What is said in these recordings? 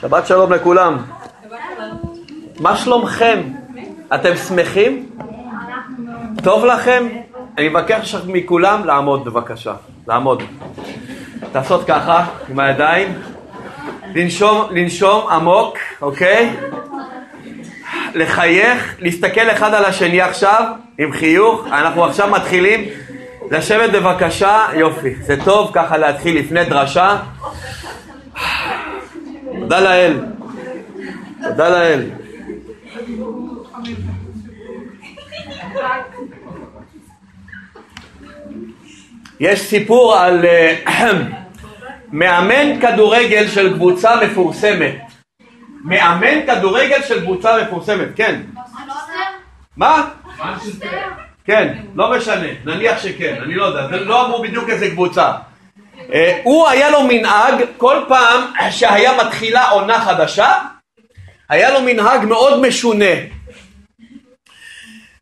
שבת שלום לכולם. מה שלומכם? אתם שמחים? טוב לכם? אני מבקש מכולם לעמוד בבקשה, לעמוד. לעשות ככה עם הידיים, לנשום, לנשום עמוק, אוקיי? לחייך, להסתכל אחד על השני עכשיו עם חיוך, אנחנו עכשיו מתחילים לשבת בבקשה, יופי, זה טוב ככה להתחיל לפני דרשה. תודה לאל, תודה לאל. יש סיפור על אה, מאמן כדורגל של קבוצה מפורסמת. מאמן כדורגל של קבוצה מפורסמת, כן. מה? כן, לא משנה, נניח שכן, אני לא יודע, זה לא אמור בדיוק איזה קבוצה. אה, הוא היה לו מנהג, כל פעם שהיה מתחילה עונה חדשה, היה לו מנהג מאוד משונה.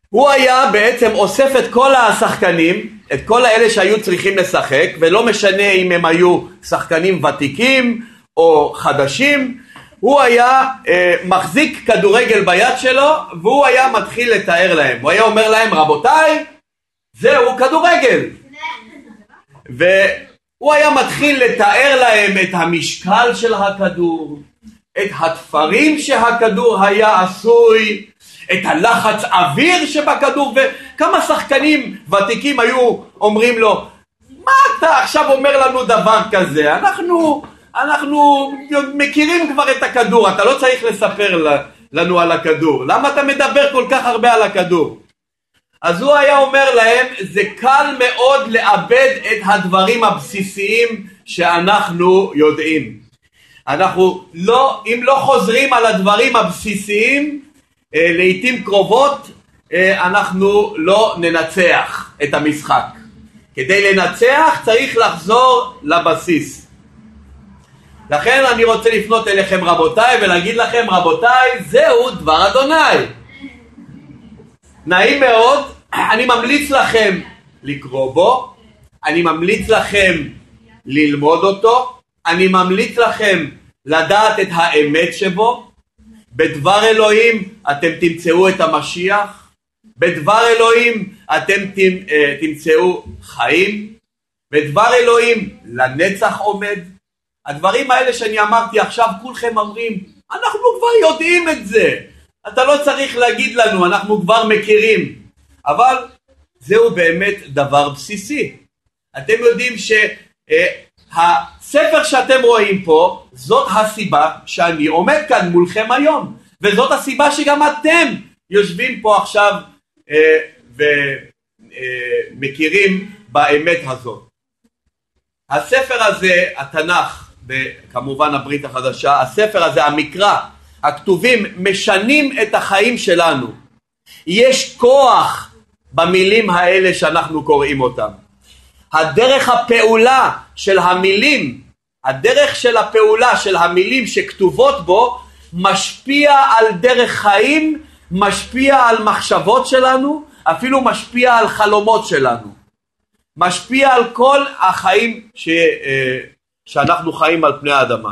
הוא היה בעצם אוסף את כל השחקנים, את כל האלה שהיו צריכים לשחק, ולא משנה אם הם היו שחקנים ותיקים או חדשים, הוא היה אה, מחזיק כדורגל ביד שלו והוא היה מתחיל לתאר להם. הוא היה אומר להם, רבותיי, זהו כדורגל. והוא היה מתחיל לתאר להם את המשקל של הכדור, את התפרים שהכדור היה עשוי, את הלחץ אוויר שבכדור, וכמה שחקנים ותיקים היו אומרים לו, מה אתה עכשיו אומר לנו דבר כזה? אנחנו, אנחנו מכירים כבר את הכדור, אתה לא צריך לספר לנו על הכדור. למה אתה מדבר כל כך הרבה על הכדור? אז הוא היה אומר להם, זה קל מאוד לאבד את הדברים הבסיסיים שאנחנו יודעים. אנחנו לא, אם לא חוזרים על הדברים הבסיסיים, אה, לעיתים קרובות אה, אנחנו לא ננצח את המשחק. כדי לנצח צריך לחזור לבסיס. לכן אני רוצה לפנות אליכם רבותיי ולהגיד לכם רבותיי זהו דבר אדוני. נעים מאוד, אני ממליץ לכם לקרוא בו, אני ממליץ לכם ללמוד אותו, אני ממליץ לכם לדעת את האמת שבו, בדבר אלוהים אתם תמצאו את המשיח, בדבר אלוהים אתם אה, תמצאו חיים, בדבר אלוהים לנצח עומד. הדברים האלה שאני אמרתי עכשיו כולכם אומרים, אנחנו כבר יודעים את זה, אתה לא צריך להגיד לנו, אנחנו כבר מכירים, אבל זהו באמת דבר בסיסי. אתם יודעים שהספר שאתם רואים פה, זאת הסיבה שאני עומד כאן מולכם היום, וזאת הסיבה שגם אתם יושבים פה עכשיו אה, ומכירים אה, באמת הזאת. הספר הזה, התנ"ך, וכמובן הברית החדשה, הספר הזה, המקרא, הכתובים משנים את החיים שלנו. יש כוח במילים האלה שאנחנו קוראים אותם. הדרך הפעולה של המילים, הדרך של הפעולה של המילים שכתובות בו משפיע על דרך חיים, משפיע על מחשבות שלנו, אפילו משפיע על חלומות שלנו. משפיע על כל החיים ש, אה, שאנחנו חיים על פני האדמה.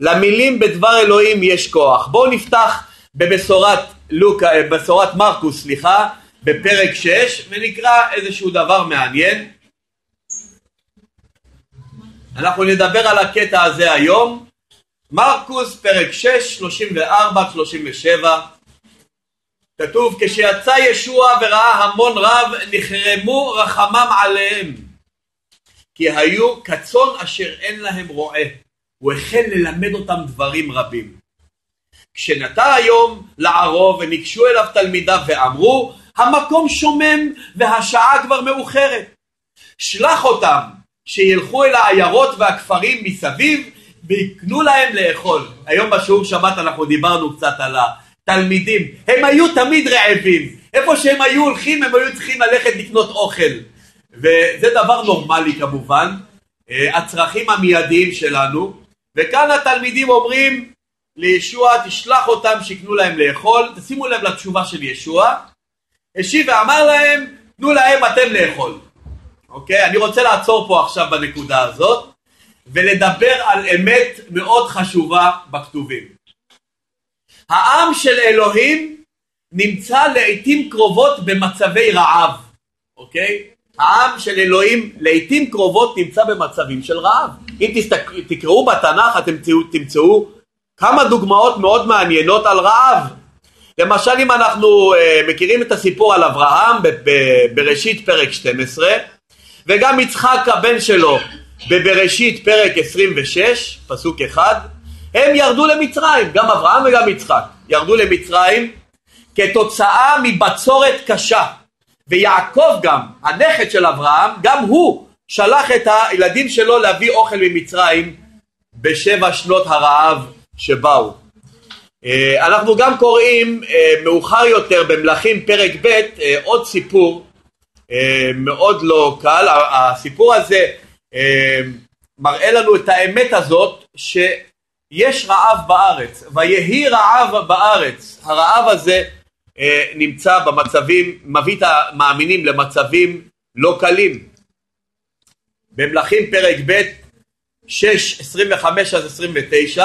למילים בדבר אלוהים יש כוח. בואו נפתח בבשורת לוקה, אה, בשורת מרקוס, סליחה, בפרק 6 ונקרא איזשהו דבר מעניין. אנחנו נדבר על הקטע הזה היום. מרקוס פרק 6, 34-37 כתוב כשיצא ישוע וראה המון רב נחרמו רחמם עליהם כי היו כצאן אשר אין להם רועה הוא החל ללמד אותם דברים רבים. כשנטע היום לערוב וניגשו אליו תלמידיו ואמרו המקום שומם והשעה כבר מאוחרת. שלח אותם שילכו אל העיירות והכפרים מסביב ויקנו להם לאכול. היום בשיעור שבת אנחנו דיברנו קצת על התלמידים. הם היו תמיד רעבים. איפה שהם היו הולכים הם היו צריכים ללכת לקנות אוכל. וזה דבר נורמלי כמובן. אה, הצרכים המיידיים שלנו. וכאן התלמידים אומרים לישוע תשלח אותם שיקנו להם לאכול, תשימו לב לתשובה של ישוע, השיב ואמר להם תנו להם אתם לאכול. אוקיי? אני רוצה לעצור פה עכשיו בנקודה הזאת. ולדבר על אמת מאוד חשובה בכתובים. העם של אלוהים נמצא לעיתים קרובות במצבי רעב, אוקיי? העם של אלוהים לעיתים קרובות נמצא במצבים של רעב. אם תסתק... תקראו בתנ"ך אתם תמצאו, כמה דוגמאות מאוד מעניינות על רעב. למשל אם אנחנו uh, מכירים את הסיפור על אברהם בראשית פרק 12 וגם יצחק הבן שלו בבראשית פרק 26 פסוק 1 הם ירדו למצרים גם אברהם וגם יצחק ירדו למצרים כתוצאה מבצורת קשה ויעקב גם הנכד של אברהם גם הוא שלח את הילדים שלו להביא אוכל ממצרים בשבע שנות הרעב שבאו. אה, אנחנו גם קוראים אה, מאוחר יותר במלכים פרק ב' אה, עוד סיפור מאוד לא קל, הסיפור הזה מראה לנו את האמת הזאת שיש רעב בארץ, ויהי רעב בארץ, הרעב הזה נמצא במצבים, מביא את המאמינים למצבים לא קלים. במלכים פרק ב' 6, 25 עד 29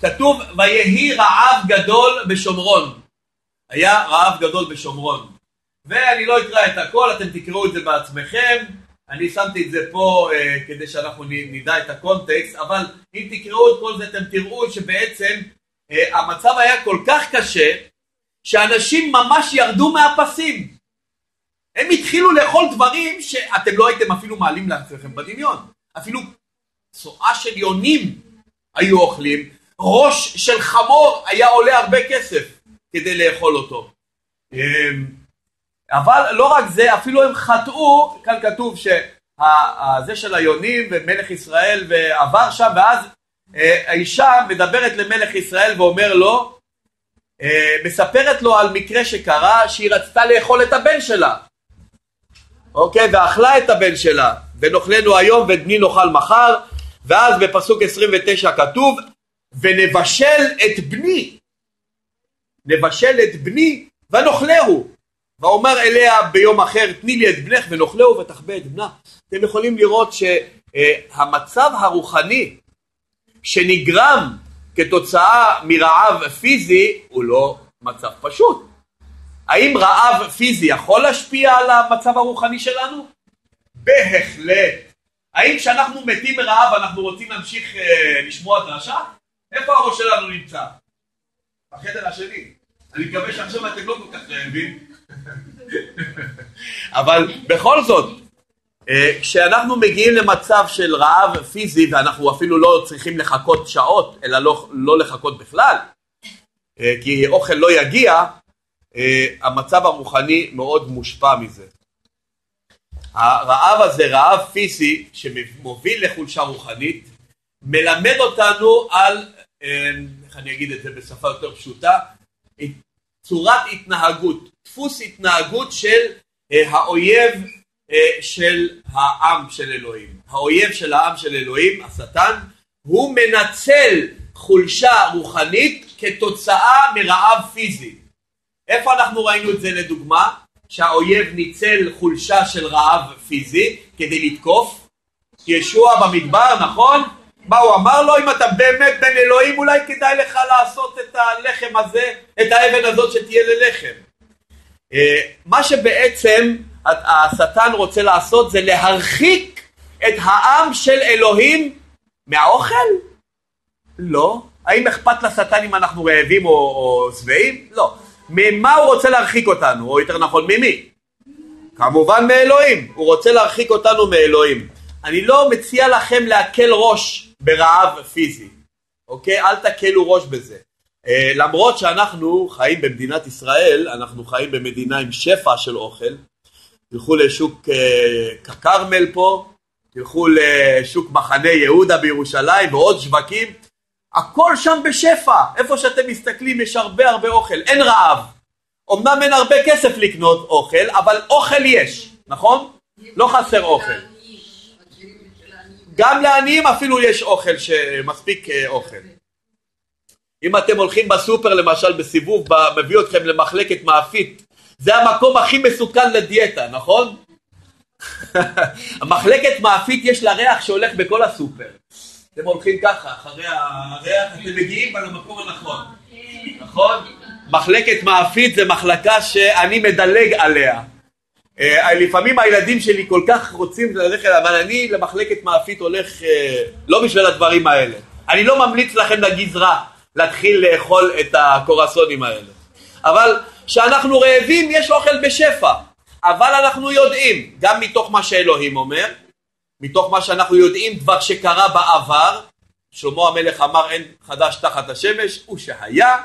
כתוב ויהי רעב גדול בשומרון. היה רעב גדול בשומרון. ואני לא אקרא את הכל, אתם תקראו את זה בעצמכם. אני שמתי את זה פה uh, כדי שאנחנו נדע את הקונטקסט, אבל אם תקראו את כל זה אתם תראו שבעצם uh, המצב היה כל כך קשה, שאנשים ממש ירדו מהפסים. הם התחילו לאכול דברים שאתם לא הייתם אפילו מעלים לעצמכם בדמיון. אפילו צואה של יונים היו אוכלים, ראש של חמור היה עולה הרבה כסף כדי לאכול אותו. אמ, אבל לא רק זה, אפילו הם חטאו, כאן כתוב שזה של היונים ומלך ישראל ועבר שם, ואז אה, האישה מדברת למלך ישראל ואומר לו, אה, מספרת לו על מקרה שקרה שהיא רצתה לאכול את הבן שלה. אוקיי, ואכלה את הבן שלה, ונאכלנו היום ואת בני נאכל מחר, ואז בפסוק 29 כתוב, ונבשל את בני, נבשל את בני ונאכלהו. ואומר אליה ביום אחר תני לי את בנך ונאכלהו ותחבא את בנה. אתם יכולים לראות שהמצב הרוחני שנגרם כתוצאה מרעב פיזי הוא לא מצב פשוט. האם רעב פיזי יכול להשפיע על המצב הרוחני שלנו? בהחלט. האם כשאנחנו מתים מרעב אנחנו רוצים להמשיך אה, לשמוע דרשה? איפה הראש שלנו נמצא? בחדר השני. אני מקווה שעכשיו אתם לא כל כך רעבים. אבל בכל זאת, אה, כשאנחנו מגיעים למצב של רעב פיזי ואנחנו אפילו לא צריכים לחכות שעות, אלא לא, לא לחכות בכלל, אה, כי אוכל לא יגיע, המצב הרוחני מאוד מושפע מזה. הרעב הזה, רעב פיזי שמוביל לחולשה רוחנית, מלמד אותנו על איך אני אגיד את זה בשפה יותר פשוטה, צורת התנהגות, דפוס התנהגות של אה, האויב אה, של העם של אלוהים. האויב של העם של אלוהים, השטן, הוא מנצל חולשה רוחנית כתוצאה מרעב פיזי. איפה אנחנו ראינו את זה לדוגמה? שהאויב ניצל חולשה של רעב פיזי כדי לתקוף? ישוע במדבר, נכון? מה הוא אמר לו? אם אתה באמת בן אלוהים אולי כדאי לך לעשות את הלחם הזה, את האבן הזאת שתהיה ללחם. אה, מה שבעצם השטן רוצה לעשות זה להרחיק את העם של אלוהים מהאוכל? לא. האם אכפת לשטן אם אנחנו רעבים או שבעים? לא. ממה הוא רוצה להרחיק אותנו, או יותר נכון ממי? כמובן מאלוהים. הוא רוצה להרחיק אותנו מאלוהים. אני לא מציע לכם להקל ראש ברעב פיזי, אוקיי? אל תקלו ראש בזה. Uh, למרות שאנחנו חיים במדינת ישראל, אנחנו חיים במדינה עם שפע של אוכל, תלכו לשוק כרמל פה, תלכו לשוק מחנה יהודה בירושלים ועוד שווקים, הכל שם בשפע, איפה שאתם מסתכלים יש הרבה הרבה אוכל, אין רעב. אמנם אין הרבה כסף לקנות אוכל, אבל אוכל יש, נכון? לא חסר אוכל. גם לעניים אפילו יש אוכל, מספיק אה, אוכל. אם אתם הולכים בסופר למשל בסיבוב, מביא אתכם למחלקת מאפית, זה המקום הכי מסוכן לדיאטה, נכון? המחלקת מאפית יש לה ריח שהולך בכל הסופר. אתם הולכים ככה, אחרי הריח, אתם מגיעים למקום הנכון, נכון? מחלקת מאפית זה מחלקה שאני מדלג עליה. אה, לפעמים הילדים שלי כל כך רוצים ללכת, אבל אני למחלקת מאפית הולך אה, לא בשביל הדברים האלה. אני לא ממליץ לכם לגזרה להתחיל לאכול את הקורסונים האלה. אבל כשאנחנו רעבים יש אוכל בשפע. אבל אנחנו יודעים, גם מתוך מה שאלוהים אומר, מתוך מה שאנחנו יודעים דבר שקרה בעבר, שלמה המלך אמר אין חדש תחת השמש, הוא שהיה,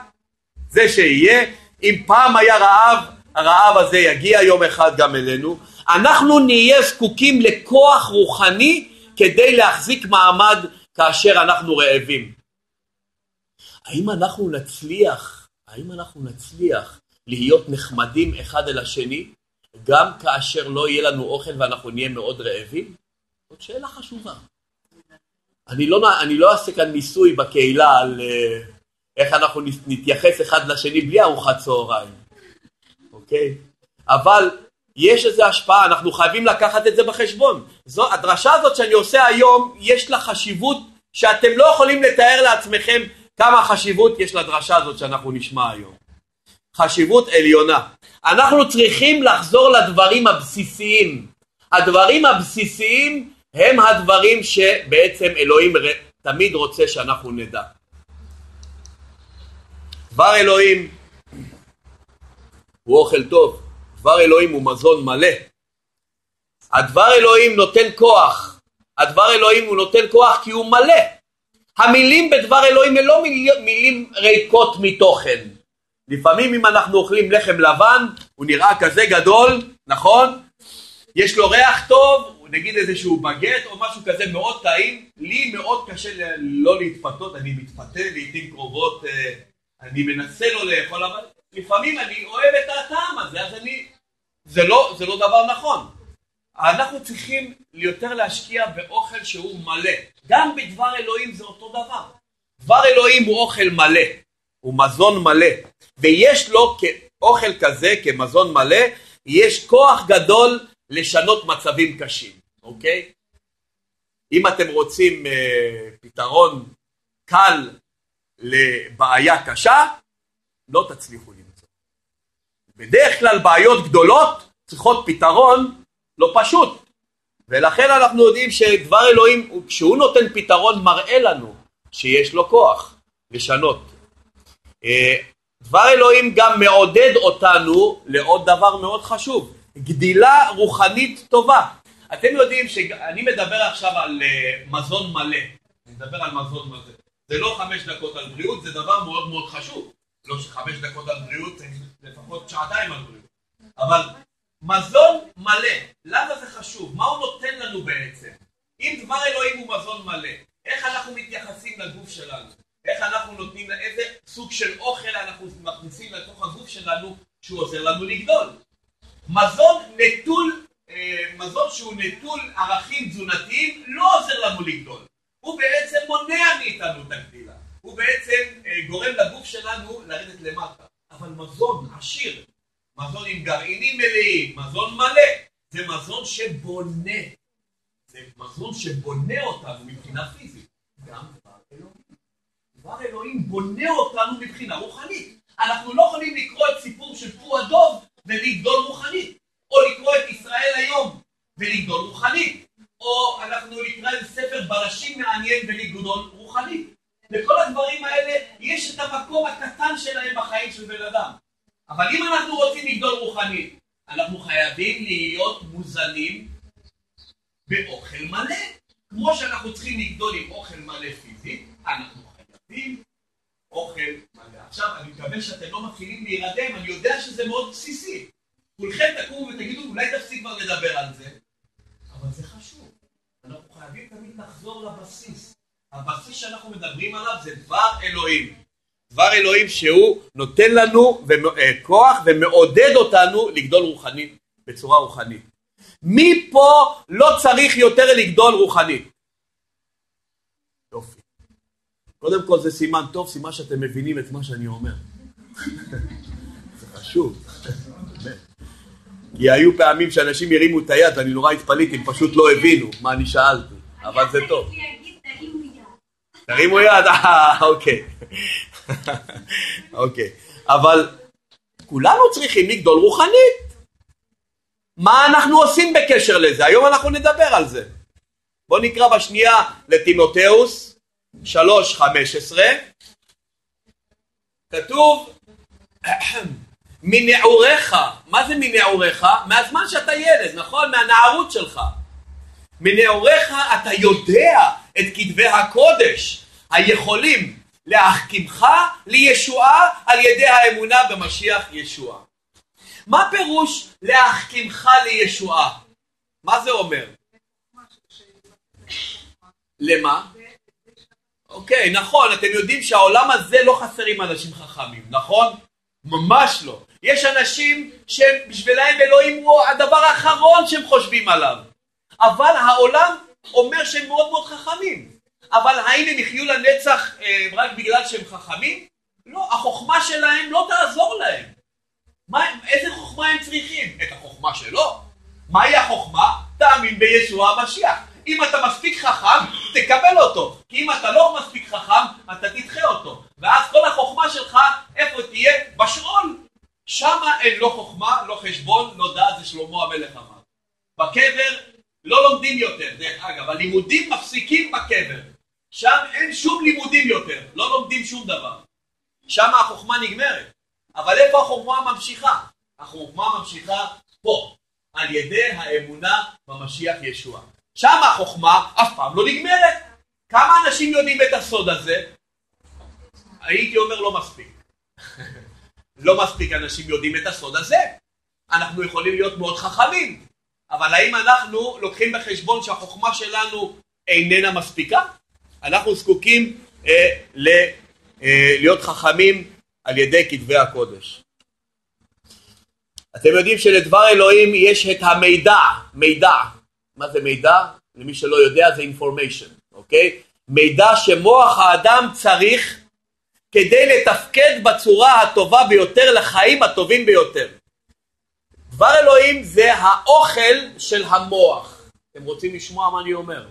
זה שיהיה, אם פעם היה רעב, הרעב הזה יגיע יום אחד גם אלינו, אנחנו נהיה זקוקים לכוח רוחני כדי להחזיק מעמד כאשר אנחנו רעבים. האם אנחנו נצליח, האם אנחנו נצליח להיות נחמדים אחד אל השני גם כאשר לא יהיה לנו אוכל ואנחנו נהיה מאוד רעבים? זאת שאלה חשובה. אני לא, אני לא אעשה כאן ניסוי בקהילה על uh, איך אנחנו נתייחס אחד לשני בלי ארוחת צהריים, אוקיי? אבל יש איזו השפעה, אנחנו חייבים לקחת את זה בחשבון. זו, הדרשה הזאת שאני עושה היום, יש לה חשיבות שאתם לא יכולים לתאר לעצמכם כמה חשיבות יש לדרשה הזאת שאנחנו נשמע היום. חשיבות עליונה. אנחנו צריכים לחזור לדברים הבסיסיים. הדברים הבסיסיים הם הדברים שבעצם אלוהים תמיד רוצה שאנחנו נדע. דבר אלוהים הוא אוכל טוב, דבר אלוהים הוא מזון מלא. הדבר אלוהים נותן כוח, הדבר אלוהים הוא נותן כוח כי הוא מלא. המילים בדבר אלוהים הן לא מילים ריקות מתוכן. לפעמים אם אנחנו אוכלים לחם לבן, הוא נראה כזה גדול, נכון? יש לו ריח טוב, נגיד איזשהו בגט או משהו כזה מאוד טעים, לי מאוד קשה לא להתפתות, אני מתפתה לעיתים קרובות, אה, אני מנסה לא לאכול, אבל לפעמים אני אוהב את הטעם הזה, אז אני... זה לא, זה לא דבר נכון. אנחנו צריכים יותר להשקיע באוכל שהוא מלא. גם בדבר אלוהים זה אותו דבר. דבר אלוהים הוא אוכל מלא, הוא מזון מלא, ויש לו כאוכל כזה, כמזון מלא, יש כוח גדול לשנות מצבים קשים, אוקיי? אם אתם רוצים אה, פתרון קל לבעיה קשה, לא תצליחו למצוא. בדרך כלל בעיות גדולות צריכות פתרון לא פשוט. ולכן אנחנו יודעים שדבר אלוהים, כשהוא נותן פתרון, מראה לנו שיש לו כוח לשנות. אה, דבר אלוהים גם מעודד אותנו לעוד דבר מאוד חשוב, גדילה רוחנית טובה. אתם יודעים שאני מדבר עכשיו על אה, מזון מלא, אני מדבר על מזון מלא. זה לא חמש דקות על בריאות, זה דבר מאוד מאוד חשוב. לא שחמש דקות על בריאות, לפחות שעתיים על בריאות. אבל מזון מלא, למה זה חשוב? מה הוא נותן לנו בעצם? אם דבר אלוהים הוא מזון מלא, איך אנחנו מתייחסים לגוף שלנו? איך אנחנו נותנים, איזה סוג של אוכל אנחנו מכניסים לתוך הגוף שלנו שהוא עוזר לנו לגדול? מזון נטול, אה, מזון שהוא נטול ערכים תזונתיים לא עוזר לנו לגדול. הוא בעצם מונע מאיתנו את הגדילה. הוא בעצם אה, גורם לגוף שלנו לרדת למטה. אבל מזון עשיר, מזון עם גרעינים מלאים, מזון מלא, זה מזון שבונה. זה מזון שבונה אותנו מבחינה פיזית. גם דבר אלוהים. דבר אלוהים בונה אותנו מבחינה רוחנית. אנחנו לא יכולים לקרוא את סיפור של פור הדוב ולגדול רוחנית. או לקרוא את ישראל היום ולגדול רוחנית. או אנחנו נקרא איזה ספר בלשים מעניין ולגדול רוחנית. לכל הדברים האלה יש את המקום הקטן שלהם בחיים של בן אדם. אבל אם אנחנו רוצים לגדול רוחנית, אנחנו חייבים להיות מוזנים באוכל מלא. כמו שאנחנו צריכים לגדול עם אוכל מלא פיזית, אנחנו חייבים אוכל מלא. עכשיו, אני מקווה שאתם לא מתחילים להירדם, אני יודע שזה מאוד בסיסי. כולכם תקומו ותגידו, אולי תפסיק כבר לדבר על זה, אבל זה חשוב. אנחנו חייבים תמיד לחזור לבסיס. הבסיס שאנחנו מדברים עליו זה דבר אלוהים. דבר אלוהים שהוא נותן לנו אה, כוח ומעודד אותנו לגדול רוחנית, בצורה רוחנית. מי פה לא צריך יותר לגדול רוחנית? יופי. קודם כל זה סימן טוב, סימן שאתם מבינים את מה שאני אומר. זה חשוב. כי היו פעמים שאנשים הרימו את היד ואני נורא התפלאתי, הם פשוט לא הבינו מה אני שאלתי, אבל זה טוב. תרימו יד, אה, אוקיי. אוקיי. אבל כולנו צריכים לגדול רוחנית. מה אנחנו עושים בקשר לזה? היום אנחנו נדבר על זה. בואו נקרא בשנייה לטימותאוס 3.15 כתוב מנעוריך, מה זה מנעוריך? מהזמן שאתה ילד, נכון? מהנערות שלך. מנעוריך אתה יודע את כתבי הקודש היכולים להחכימך לישועה על ידי האמונה במשיח ישוע. מה פירוש להחכימך לישועה? מה זה אומר? למה? אוקיי, נכון, אתם יודעים שהעולם הזה לא חסרים אנשים חכמים, נכון? ממש לא. יש אנשים שבשבילם אלוהים הוא הדבר האחרון שהם חושבים עליו. אבל העולם אומר שהם מאוד מאוד חכמים. אבל האם הם יחיו לנצח אה, רק בגלל שהם חכמים? לא, החוכמה שלהם לא תעזור להם. מה, איזה חוכמה הם צריכים? את החוכמה שלו. מהי החוכמה? תאמין בישוע המשיח. אם אתה מספיק חכם, תקבל אותו. כי אם אתה לא מספיק חכם, אתה תדחה אותו. ואז כל החוכמה שלך, איפה תהיה? בשאול. שמה אין לא חוכמה, לא חשבון, לא דעת, זה שלמה המלך אמר. בקבר לא לומדים יותר, דרך אגב, הלימודים מפסיקים בקבר. שם אין שום לימודים יותר, לא לומדים שום דבר. שם החוכמה נגמרת. אבל איפה החוכמה ממשיכה? החוכמה ממשיכה פה, על ידי האמונה במשיח ישוע. שם החוכמה אף פעם לא נגמרת. כמה אנשים יודעים את הסוד הזה? הייתי אומר לא מספיק. לא מספיק אנשים יודעים את הסוד הזה. אנחנו יכולים להיות מאוד חכמים, אבל האם אנחנו לוקחים בחשבון שהחוכמה שלנו איננה מספיקה? אנחנו זקוקים אה, ל, אה, להיות חכמים על ידי כתבי הקודש. אתם יודעים שלדבר אלוהים יש את המידע, מידע. מה זה מידע? למי שלא יודע זה information, אוקיי? מידע שמוח האדם צריך כדי לתפקד בצורה הטובה ביותר לחיים הטובים ביותר. דבר אלוהים זה האוכל של המוח. אתם רוצים לשמוע מה אני אומר?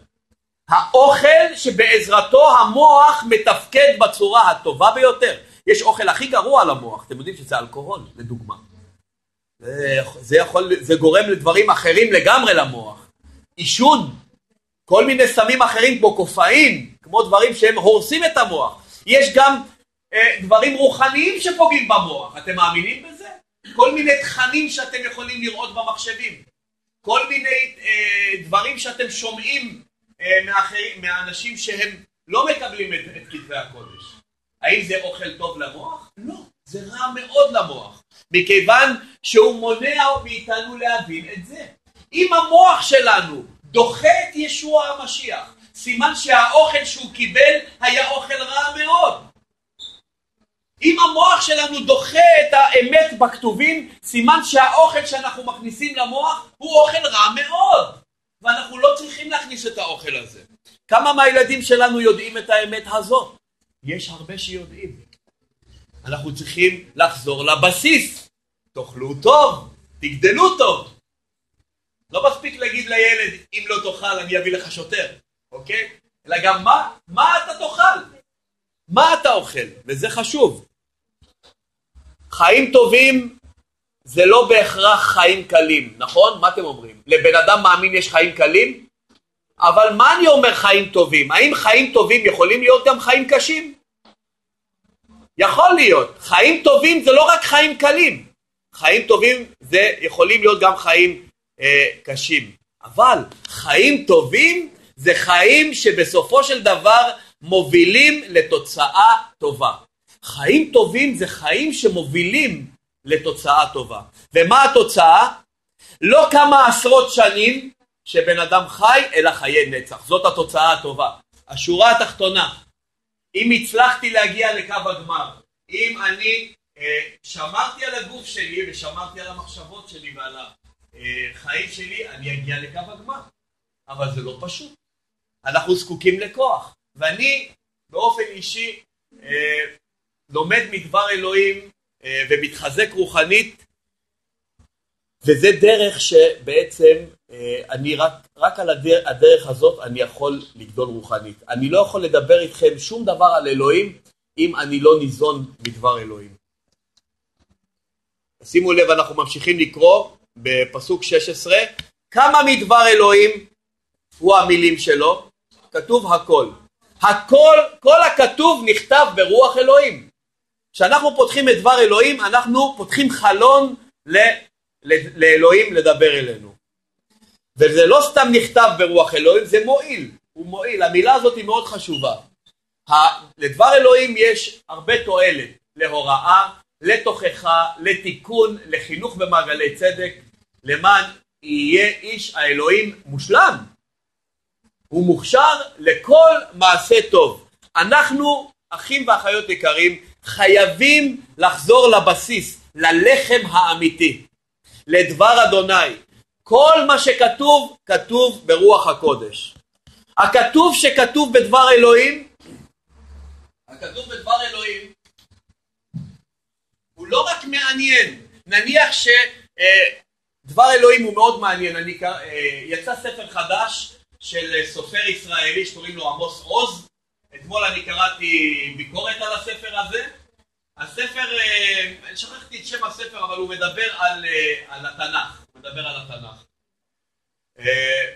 האוכל שבעזרתו המוח מתפקד בצורה הטובה ביותר. יש אוכל הכי גרוע למוח, אתם יודעים שזה אלכוהול, לדוגמה. זה, זה, יכול, זה גורם לדברים אחרים לגמרי למוח. עישון, כל מיני סמים אחרים כמו קופאין, כמו דברים שהם הורסים את המוח. יש גם אה, דברים רוחניים שפוגעים במוח, אתם מאמינים בזה? כל מיני תכנים שאתם יכולים לראות במחשבים, כל מיני אה, דברים שאתם שומעים אה, מאחרים, מהאנשים שהם לא מקבלים את, את כתבי הקודש. האם זה אוכל טוב למוח? לא, זה רע מאוד למוח, מכיוון שהוא מונע מאיתנו להבין את זה. אם המוח שלנו דוחה את ישוע המשיח, סימן שהאוכל שהוא קיבל היה אוכל רע מאוד. אם המוח שלנו דוחה את האמת בכתובים, סימן שהאוכל שאנחנו מכניסים למוח הוא אוכל רע מאוד. ואנחנו לא צריכים להכניס את האוכל הזה. כמה מהילדים שלנו יודעים את האמת הזאת? יש הרבה שיודעים. אנחנו צריכים לחזור לבסיס. תאכלו טוב, תגדלו טוב. לא מספיק להגיד לילד, אם לא תאכל אני אביא לך שוטר, אוקיי? אלא גם מה, מה אתה תאכל? מה אתה אוכל? וזה חשוב. חיים טובים זה לא בהכרח חיים קלים, נכון? מה אתם אומרים? לבן אדם מאמין יש חיים קלים? אבל מה אני אומר חיים טובים? האם חיים טובים יכולים להיות גם חיים קשים? יכול להיות. חיים טובים זה לא רק חיים קלים. חיים טובים זה יכולים להיות גם חיים אה, קשים. אבל חיים טובים זה חיים שבסופו של דבר מובילים לתוצאה טובה. חיים טובים זה חיים שמובילים לתוצאה טובה. ומה התוצאה? לא כמה עשרות שנים שבן אדם חי, אלא חיי נצח. זאת התוצאה הטובה. השורה התחתונה, אם הצלחתי להגיע לקו הגמר, אם אני אה, שמרתי על הגוף שלי ושמרתי על המחשבות שלי ועל החיים שלי, אני אגיע לקו הגמר. אבל זה לא פשוט. אנחנו זקוקים לכוח. ואני באופן אישי אה, לומד מדבר אלוהים אה, ומתחזק רוחנית, וזה דרך שבעצם אה, אני רק, רק על הדרך, הדרך הזאת אני יכול לגדול רוחנית. אני לא יכול לדבר איתכם שום דבר על אלוהים אם אני לא ניזון בדבר אלוהים. שימו לב, אנחנו ממשיכים לקרוא בפסוק 16, כמה מדבר אלוהים הוא המילים שלו? כתוב הכל. הכל, כל הכתוב נכתב ברוח אלוהים. כשאנחנו פותחים את דבר אלוהים, אנחנו פותחים חלון ל, ל, לאלוהים לדבר אלינו. וזה לא סתם נכתב ברוח אלוהים, זה מועיל, הוא מועיל. המילה הזאת היא מאוד חשובה. לדבר אלוהים יש הרבה תועלת, להוראה, לתוכחה, לתיקון, לחינוך במעגלי צדק, למען יהיה איש האלוהים מושלם. הוא מוכשר לכל מעשה טוב. אנחנו, אחים ואחיות יקרים, חייבים לחזור לבסיס, ללחם האמיתי, לדבר אדוני. כל מה שכתוב, כתוב ברוח הקודש. הכתוב שכתוב בדבר אלוהים, הכתוב בדבר אלוהים, הוא לא רק מעניין, נניח שדבר אה, אלוהים הוא מאוד מעניין, אני, אה, יצא ספר חדש של אה, סופר ישראלי שקוראים לו עמוס עוז, אתמול אני קראתי ביקורת על הספר הזה, הספר, אה, שכחתי את שם הספר, אבל הוא מדבר על, על התנ"ך, הוא מדבר על התנ"ך.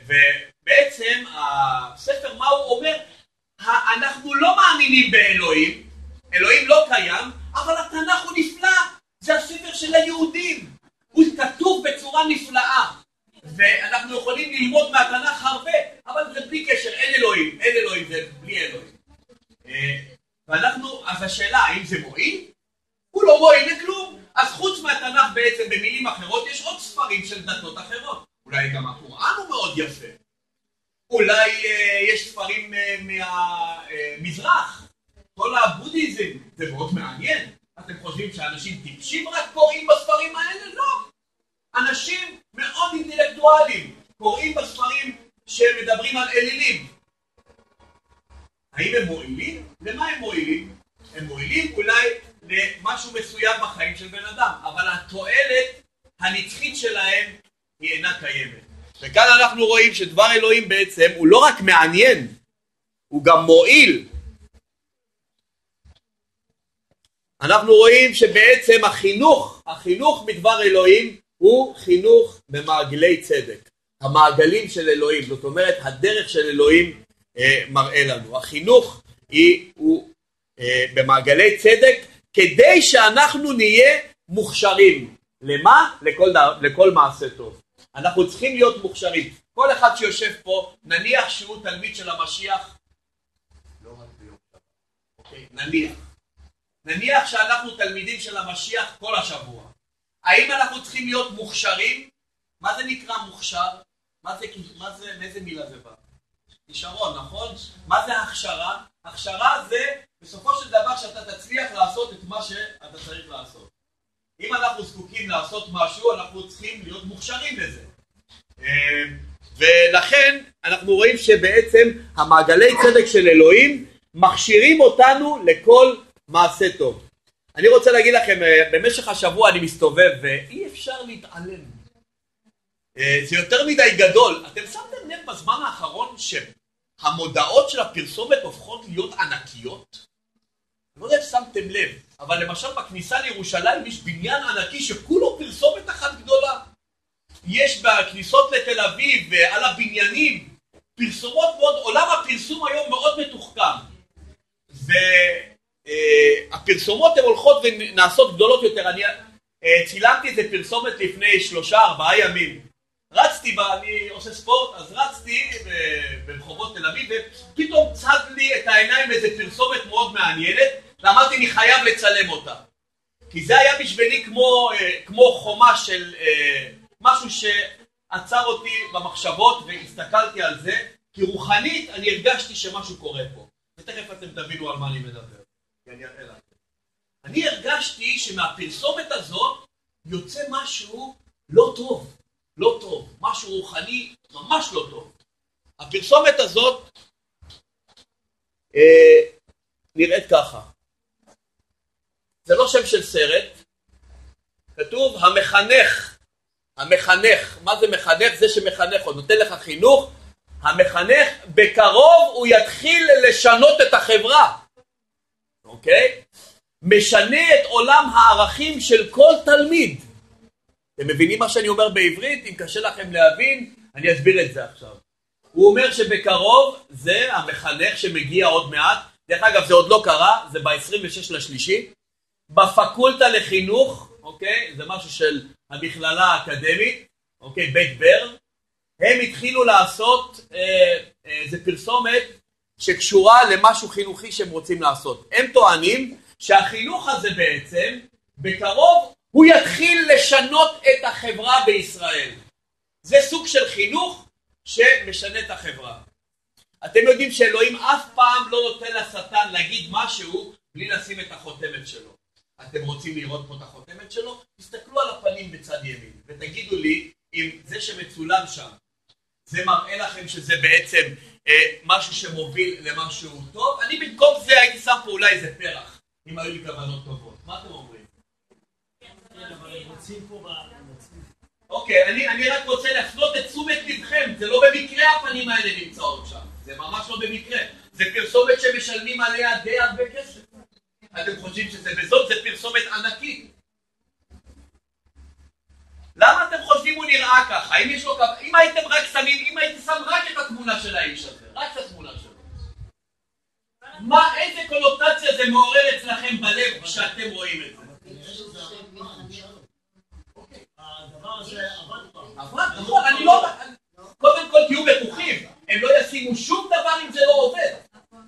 ובעצם הספר, מה הוא אומר? אנחנו לא מאמינים באלוהים, אלוהים לא קיים, אבל התנ"ך הוא נפלא, זה הספר של היהודים, הוא כתוב בצורה נפלאה. ואנחנו יכולים ללמוד מהתנ"ך הרבה, אבל זה בלי קשר, אין אלוהים, אין אלוהים, זה בלי אלוהים. אה, ואנחנו, אז השאלה, האם זה מועיל? הוא לא מועיל לכלום. אז חוץ מהתנ"ך בעצם, במילים אחרות, יש עוד ספרים של דתות אחרות. אולי גם הקוראן הוא מאוד יפה. אולי אה, יש ספרים אה, מהמזרח. כל הבודהיזם, זה מאוד מעניין. אתם חושבים שאנשים טיפשים רק קוראים בספרים האלה? לא. אנשים מאוד אינטלקטואלים קוראים בספרים שמדברים על אלילים. האם הם מועילים? למה הם מועילים? הם מועילים אולי למשהו מסוים בחיים של בן אדם, אבל התועלת הנצחית שלהם היא אינה קיימת. וכאן אנחנו רואים שדבר אלוהים בעצם הוא לא רק מעניין, הוא גם מועיל. אנחנו רואים שבעצם החינוך, החינוך בדבר אלוהים הוא חינוך במעגלי צדק, המעגלים של אלוהים, זאת אומרת הדרך של אלוהים אה, מראה לנו. החינוך היא, הוא אה, במעגלי צדק כדי שאנחנו נהיה מוכשרים. למה? לכל, לכל מעשה טוב. אנחנו צריכים להיות מוכשרים. כל אחד שיושב פה, נניח שהוא תלמיד של המשיח, לא רק ביום שבת, אוקיי? נניח. נניח שאנחנו תלמידים של המשיח כל השבוע. האם אנחנו צריכים להיות מוכשרים? מה זה נקרא מוכשר? מה זה, מה זה, מאיזה מילה זה בא? כישרון, נכון? מה זה הכשרה? הכשרה זה בסופו של דבר שאתה תצליח לעשות את מה שאתה צריך לעשות. אם אנחנו זקוקים לעשות משהו, אנחנו צריכים להיות מוכשרים לזה. אמ, ולכן אנחנו רואים שבעצם המעגלי צדק של אלוהים מכשירים אותנו לכל מעשה טוב. אני רוצה להגיד לכם, אה, במשך השבוע אני מסתובב ואי אפשר להתעלם. אה, זה יותר מדי גדול. אתם שמתם לב בזמן האחרון שהמודעות של הפרסומת הופכות להיות ענקיות? לא יודע אם שמתם לב, אבל למשל בכניסה לירושלים יש בניין ענקי שכולו פרסומת אחת גדולה. יש בכניסות לתל אביב ועל הבניינים פרסומות מאוד, עולם הפרסום היום מאוד מתוחכם. והפרסומות הן הולכות ונעשות גדולות יותר. אני אה, צילמתי איזה פרסומת לפני שלושה ארבעה ימים. רצתי בה, אני עושה ספורט, אז רצתי ברחובות תל אביב ופתאום צד לי את העיניים איזה פרסומת מאוד מעניינת ואמרתי אני חייב לצלם אותה. כי זה היה בשבילי כמו, אה, כמו חומה של אה, משהו שעצר אותי במחשבות והסתכלתי על זה, כי רוחנית אני הרגשתי שמשהו קורה פה. ותכף אתם תבינו על מה אני מדבר, אני אראה לכם. אני הרגשתי שמהפרסומת הזאת יוצא משהו לא טוב, לא טוב, משהו רוחני ממש לא טוב. הפרסומת הזאת אה, נראית ככה. זה לא שם של סרט, כתוב המחנך המחנך, מה זה מחנך? זה שמחנך, הוא נותן לך חינוך, המחנך בקרוב הוא יתחיל לשנות את החברה, אוקיי? משנה את עולם הערכים של כל תלמיד. אתם מבינים מה שאני אומר בעברית? אם קשה לכם להבין, אני אסביר את זה עכשיו. הוא אומר שבקרוב זה המחנך שמגיע עוד מעט, דרך אגב זה עוד לא קרה, זה ב-26 לשלישי, בפקולטה לחינוך, אוקיי? זה משהו של המכללה האקדמית, אוקיי? בית ברל, הם התחילו לעשות אה, אה, זה פרסומת שקשורה למשהו חינוכי שהם רוצים לעשות. הם טוענים שהחינוך הזה בעצם, בקרוב הוא יתחיל לשנות את החברה בישראל. זה סוג של חינוך שמשנה את החברה. אתם יודעים שאלוהים אף פעם לא נותן לשטן להגיד משהו בלי לשים את החותמת שלו. אתם רוצים לראות פה את החותמת שלו? תסתכלו על הפנים בצד ימין ותגידו לי אם זה שמצולם שם זה מראה לכם שזה בעצם משהו שמוביל למשהו טוב. אני במקום זה הייתי שם פה אולי איזה פרח, אם היו לי כוונות טובות. מה אתם אומרים? אוקיי, אני, אני רק רוצה להפנות את תשומת לבכם, זה לא במקרה הפנים האלה נמצאות שם, זה ממש לא במקרה. זה פרסומת שמשלמים עליה די הרבה כסף. אתם חושבים שזה בזאת? זה פרסומת ענקית. למה אתם חושבים הוא נראה ככה? אם יש לו כמה... אם הייתם רק שמים, אם הייתי שם רק את התמונה של האיש הזה, רק את התמונה שלו. מה, איזה קונוטציה זה מעורר אצלכם בלב כשאתם רואים את זה? עבד, נכון, אני לא... קודם כל תהיו בטוחים, הם לא ישימו שום דבר אם זה לא עובד.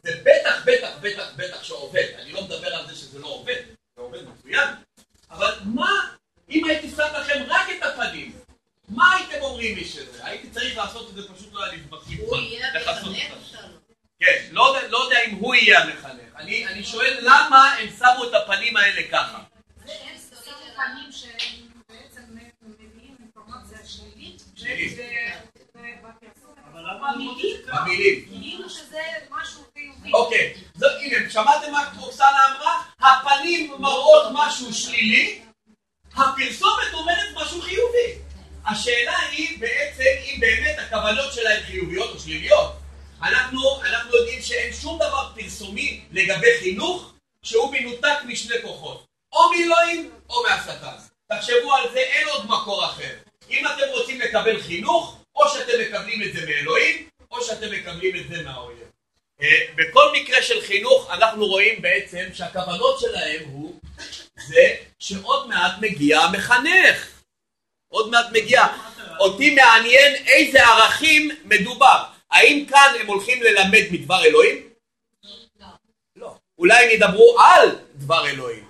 זה בטח, בטח, בטח, בטח שעובד. אני לא מדבר על זה שזה לא עובד, זה עובד מצוין. אבל מה אם הייתי שם לכם רק את הפנים, מה הייתם אומרים לי שזה? הייתי צריך לעשות את זה פשוט לא היה לי בקליפון. הוא יהיה המחנך שלנו. כן, לא, לא יודע אם הוא יהיה המחנך. אני, אני שואל למה הם שמו את הפנים האלה ככה. זה הם שמו פנים שבעצם מביאים אינפורמציה שלילית. במילים. כאילו שזה משהו חיובי. אוקיי, הנה, שמעתם מה אוקסנה אמרה? הפנים מראות משהו שלילי, הפרסומת אומרת משהו חיובי. השאלה היא בעצם אם באמת הכוונות שלהם חיוביות או שליליות. אנחנו, אנחנו יודעים שאין שום דבר פרסומי לגבי חינוך שהוא מנותק משני כוחות. או מאלוהים או מהשטן. תחשבו על זה, אין עוד מקור אחר. אם אתם רוצים לקבל חינוך, או שאתם מקבלים את זה מאלוהים, או שאתם מקבלים את זה מהאויב. בכל מקרה של חינוך אנחנו רואים בעצם שהכוונות שלהם הוא זה שעוד מעט מגיע המחנך. עוד מעט מגיע. אותי מעניין איזה ערכים מדובר. האם כאן הם הולכים ללמד מדבר אלוהים? לא. אולי הם ידברו על דבר אלוהים.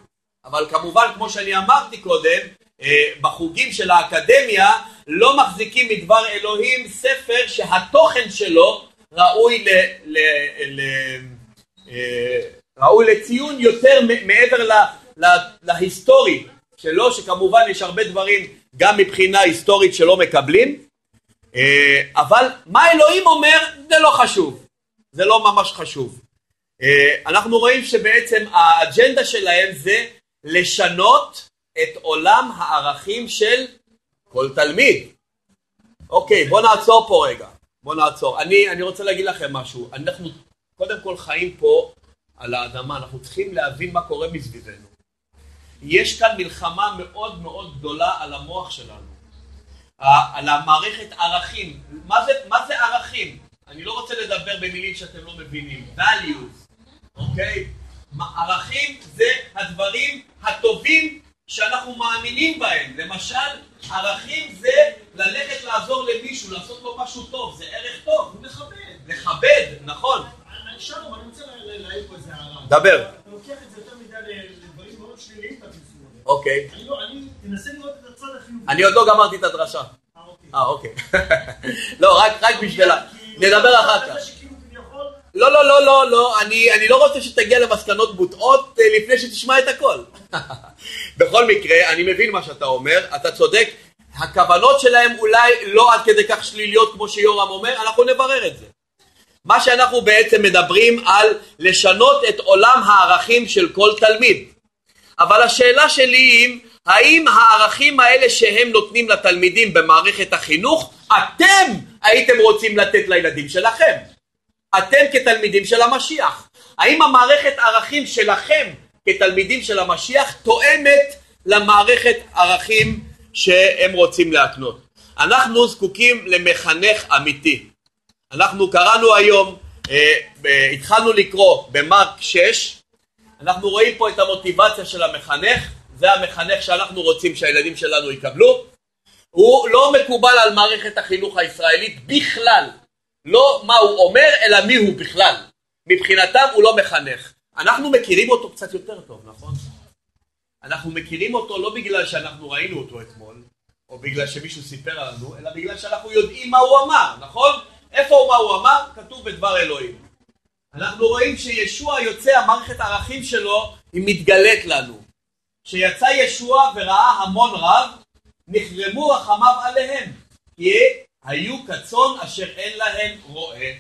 אבל כמובן, כמו שאני אמרתי קודם, אה, בחוגים של האקדמיה לא מחזיקים מדבר אלוהים ספר שהתוכן שלו ראוי, ל, ל, ל, אה, ראוי לציון יותר מעבר ל, לה, להיסטורי שלו, שכמובן יש הרבה דברים גם מבחינה היסטורית שלא מקבלים, אה, אבל מה אלוהים אומר זה לא חשוב, זה לא ממש חשוב. אה, אנחנו רואים שבעצם האג'נדה שלהם זה לשנות את עולם הערכים של כל תלמיד. אוקיי, בוא נעצור פה רגע. בוא נעצור. אני, אני רוצה להגיד לכם משהו. אנחנו קודם כל חיים פה על האדמה, אנחנו צריכים להבין מה קורה מסביבנו. יש כאן מלחמה מאוד מאוד גדולה על המוח שלנו, על המערכת ערכים. מה זה, מה זה ערכים? אני לא רוצה לדבר במילים שאתם לא מבינים. values, אוקיי? ערכים זה הדברים הטובים שאנחנו מאמינים בהם. למשל, ערכים זה ללכת לעזור למישהו, לעשות לו משהו טוב, זה ערך טוב. לכבד. לכבד, נכון. אני שלום, אני רוצה להעיר פה איזה הערה. דבר. אתה לוקח את זה יותר מדי לדברים מאוד שליליים בפרסום. אוקיי. אני לא, אני, תנסה לראות את הצד החיובי. אני עוד לא גמרתי את הדרשה. אה, אוקיי. אה, אוקיי. לא, רק, בשבילה. נדבר אחר כך. לא, לא, לא, לא, לא, אני, אני לא רוצה שתגיע למסקנות בוטעות אה, לפני שתשמע את הכל. בכל מקרה, אני מבין מה שאתה אומר, אתה צודק, הכוונות שלהם אולי לא עד כדי כך שליליות כמו שיורם אומר, אנחנו נברר את זה. מה שאנחנו בעצם מדברים על לשנות את עולם הערכים של כל תלמיד. אבל השאלה שלי היא, האם הערכים האלה שהם נותנים לתלמידים במערכת החינוך, אתם הייתם רוצים לתת לילדים שלכם? אתם כתלמידים של המשיח. האם המערכת ערכים שלכם כתלמידים של המשיח תואמת למערכת ערכים שהם רוצים להקנות? אנחנו זקוקים למחנך אמיתי. אנחנו קראנו היום, אה, אה, התחלנו לקרוא במרק 6, אנחנו רואים פה את המוטיבציה של המחנך, זה המחנך שאנחנו רוצים שהילדים שלנו יקבלו. הוא לא מקובל על מערכת החינוך הישראלית בכלל. לא מה הוא אומר, אלא מי הוא בכלל. מבחינתם הוא לא מחנך. אנחנו מכירים אותו קצת יותר טוב, נכון? אנחנו מכירים אותו לא בגלל שאנחנו ראינו אותו אתמול, או בגלל שמישהו סיפר לנו, אלא בגלל שאנחנו יודעים מה הוא אמר, נכון? איפה הוא מה הוא אמר? כתוב בדבר אלוהים. אנחנו רואים שישוע יוצא, המערכת הערכים שלו היא מתגלית לנו. כשיצא ישוע וראה המון רב, נחרמו רחמיו עליהם, כי היו כצאן אשר אין להם רועה.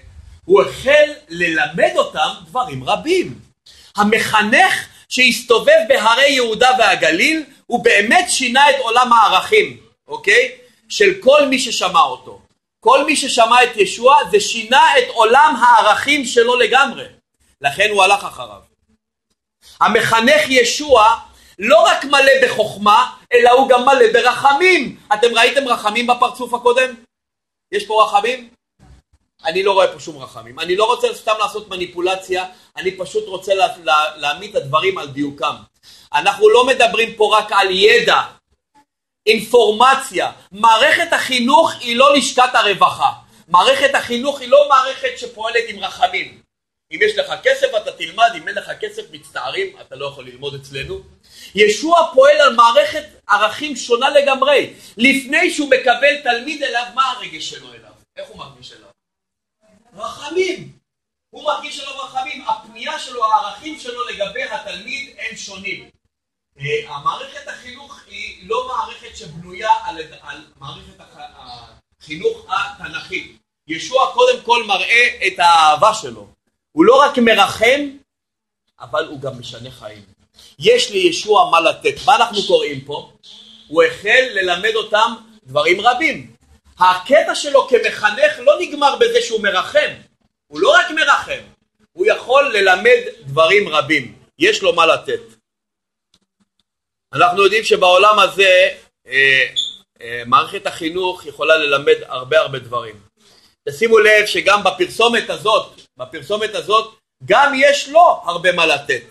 הוא החל ללמד אותם דברים רבים. המחנך שהסתובב בהרי יהודה והגליל, הוא באמת שינה את עולם הערכים, אוקיי? של כל מי ששמע אותו. כל מי ששמע את ישוע זה שינה את עולם הערכים שלו לגמרי. לכן הוא הלך אחריו. המחנך ישוע לא רק מלא בחוכמה, אלא הוא גם מלא ברחמים. אתם ראיתם רחמים בפרצוף הקודם? יש פה רחמים? אני לא רואה פה שום רחמים. אני לא רוצה סתם לעשות מניפולציה, אני פשוט רוצה לה, לה, להעמיד את הדברים על דיוקם. אנחנו לא מדברים פה רק על ידע, אינפורמציה. מערכת החינוך היא לא לשכת הרווחה. מערכת החינוך היא לא מערכת שפועלת עם רחמים. אם יש לך כסף אתה תלמד, אם אין לך כסף מצטערים, אתה לא יכול ללמוד אצלנו. ישוע פועל על מערכת ערכים שונה לגמרי. לפני שהוא מקבל תלמיד אליו, מה הרגש שלו אליו? איך הוא מרגיש אליו? רחמים. הוא מרגיש אליו רחמים. הפנייה שלו, הערכים שלו לגבי התלמיד הם שונים. Uh, המערכת החינוך היא לא מערכת שבנויה על, על מערכת החינוך התנ"כית. ישוע קודם כל מראה את האהבה שלו. הוא לא רק מרחם, אבל הוא גם משנה חיים. יש לישוע מה לתת. מה אנחנו קוראים פה? הוא החל ללמד אותם דברים רבים. הקטע שלו כמחנך לא נגמר בזה שהוא מרחם. הוא לא רק מרחם, הוא יכול ללמד דברים רבים. יש לו מה לתת. אנחנו יודעים שבעולם הזה אה, אה, מערכת החינוך יכולה ללמד הרבה הרבה דברים. תשימו לב שגם בפרסומת הזאת, בפרסומת הזאת, גם יש לו הרבה מה לתת.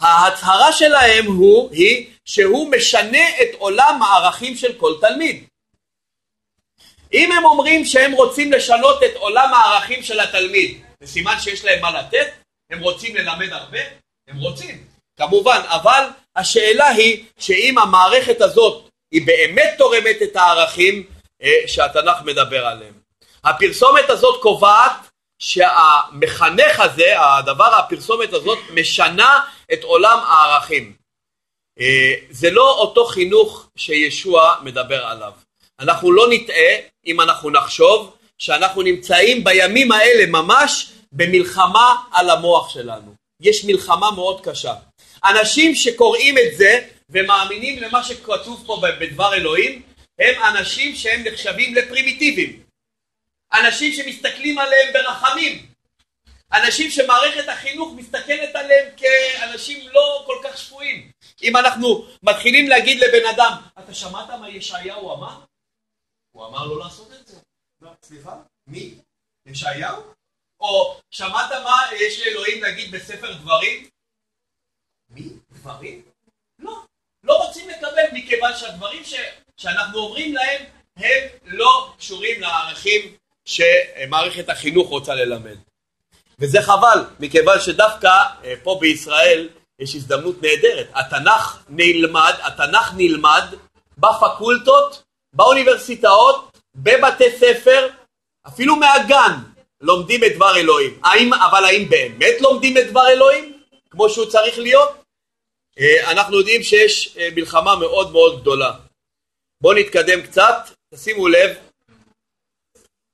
ההצהרה שלהם הוא, היא שהוא משנה את עולם הערכים של כל תלמיד. אם הם אומרים שהם רוצים לשנות את עולם הערכים של התלמיד, זה סימן שיש להם מה לתת? הם רוצים ללמד הרבה? הם רוצים, כמובן, אבל השאלה היא שאם המערכת הזאת היא באמת תורמת את הערכים אה, שהתנ"ך מדבר עליהם. הפרסומת הזאת קובעת שהמחנך הזה, הדבר, הפרסומת הזאת, משנה את עולם הערכים. אה, זה לא אותו חינוך שישוע מדבר עליו. אנחנו לא נטעה אם אנחנו נחשוב שאנחנו נמצאים בימים האלה ממש במלחמה על המוח שלנו. יש מלחמה מאוד קשה. אנשים שקוראים את זה ומאמינים למה שכתוב פה בדבר אלוהים, הם אנשים שהם נחשבים לפרימיטיביים. אנשים שמסתכלים עליהם ברחמים. אנשים שמערכת החינוך מסתכלת עליהם כאנשים לא כל כך שפויים. אם אנחנו מתחילים להגיד לבן אדם, אתה שמעת מה ישעיהו אמר? הוא אמר לא לעשות את זה. לא, סליחה? מי? ישעיהו? או שמעת מה יש לאלוהים להגיד בספר דברים? מי? דברים? לא. לא רוצים לקבל מכיוון שהדברים ש... שאנחנו אומרים להם הם לא קשורים לערכים שמערכת החינוך רוצה ללמד. וזה חבל, מכיוון שדווקא אה, פה בישראל יש הזדמנות נהדרת. התנ"ך נלמד, התנ"ך נלמד בפקולטות, באוניברסיטאות, בבתי ספר, אפילו מהגן לומדים את דבר אלוהים. האם, אבל האם באמת לומדים את דבר אלוהים כמו שהוא צריך להיות? אה, אנחנו יודעים שיש אה, מלחמה מאוד מאוד גדולה. בואו נתקדם קצת, תשימו לב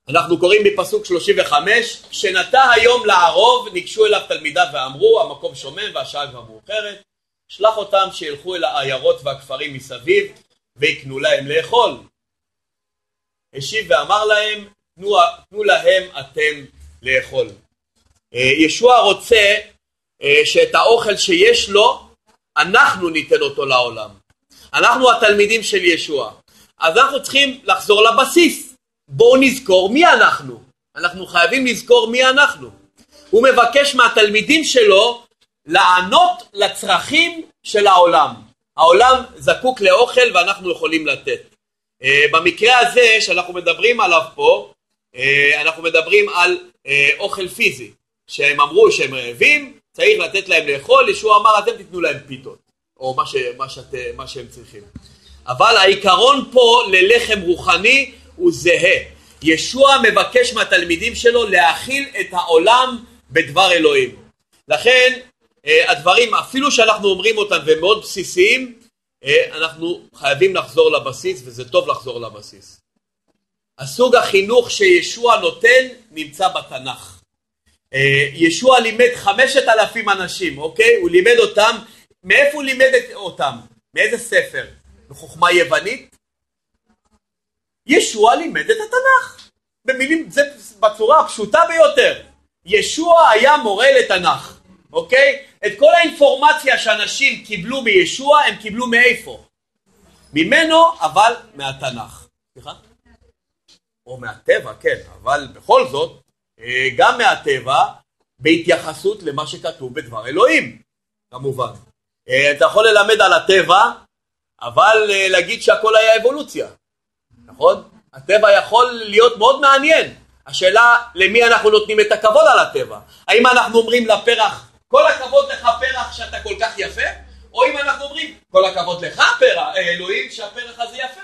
אנחנו קוראים בפסוק 35, שנטע היום לערוב, ניגשו אליו תלמידיו ואמרו, המקום שומם והשעה כבר מאוחרת, שלח אותם שילכו אל העיירות והכפרים מסביב ויקנו להם לאכול. השיב ואמר להם, תנו, תנו להם אתם לאכול. אה, ישוע רוצה אה, שאת האוכל שיש לו, אנחנו ניתן אותו לעולם. אנחנו התלמידים של ישוע. אז אנחנו צריכים לחזור לבסיס. בואו נזכור מי אנחנו. אנחנו חייבים לזכור מי אנחנו. הוא מבקש מהתלמידים שלו לענות לצרכים של העולם. העולם זקוק לאוכל ואנחנו יכולים לתת. אה, במקרה הזה שאנחנו מדברים עליו פה, אה, אנחנו מדברים על אה, אוכל פיזי, שהם אמרו שהם רעבים, צריך לתת להם לאכול, ישוע אמר אתם תיתנו להם פיתות, או מה, ש, מה, שאת, מה שהם צריכים. אבל העיקרון פה ללחם רוחני הוא זהה. ישוע מבקש מהתלמידים שלו להאכיל את העולם בדבר אלוהים. לכן הדברים, אפילו שאנחנו אומרים אותם והם מאוד בסיסיים, אה, אנחנו חייבים לחזור לבסיס וזה טוב לחזור לבסיס. הסוג החינוך שישוע נותן נמצא בתנ"ך. אה, ישוע לימד חמשת אלפים אנשים, אוקיי? הוא לימד אותם, מאיפה הוא לימד אותם? מאיזה ספר? בחוכמה יוונית? ישוע לימד את התנ"ך. במילים, זה בצורה הפשוטה ביותר. ישוע היה מורה לתנ"ך, אוקיי? את כל האינפורמציה שאנשים קיבלו מישוע הם קיבלו מאיפה? ממנו אבל מהתנ"ך. סליחה? או מהטבע, כן, אבל בכל זאת, אה, גם מהטבע בהתייחסות למה שכתוב בדבר אלוהים, כמובן. אה, אתה יכול ללמד על הטבע, אבל אה, להגיד שהכל היה אבולוציה, נכון? הטבע יכול להיות מאוד מעניין. השאלה למי אנחנו נותנים את הכבוד על הטבע. האם אנחנו אומרים לפרח, כל הכבוד לך פרח שאתה כל כך יפה? או אם אנחנו אומרים, כל הכבוד לך פרח, אה, אלוהים שהפרח הזה יפה.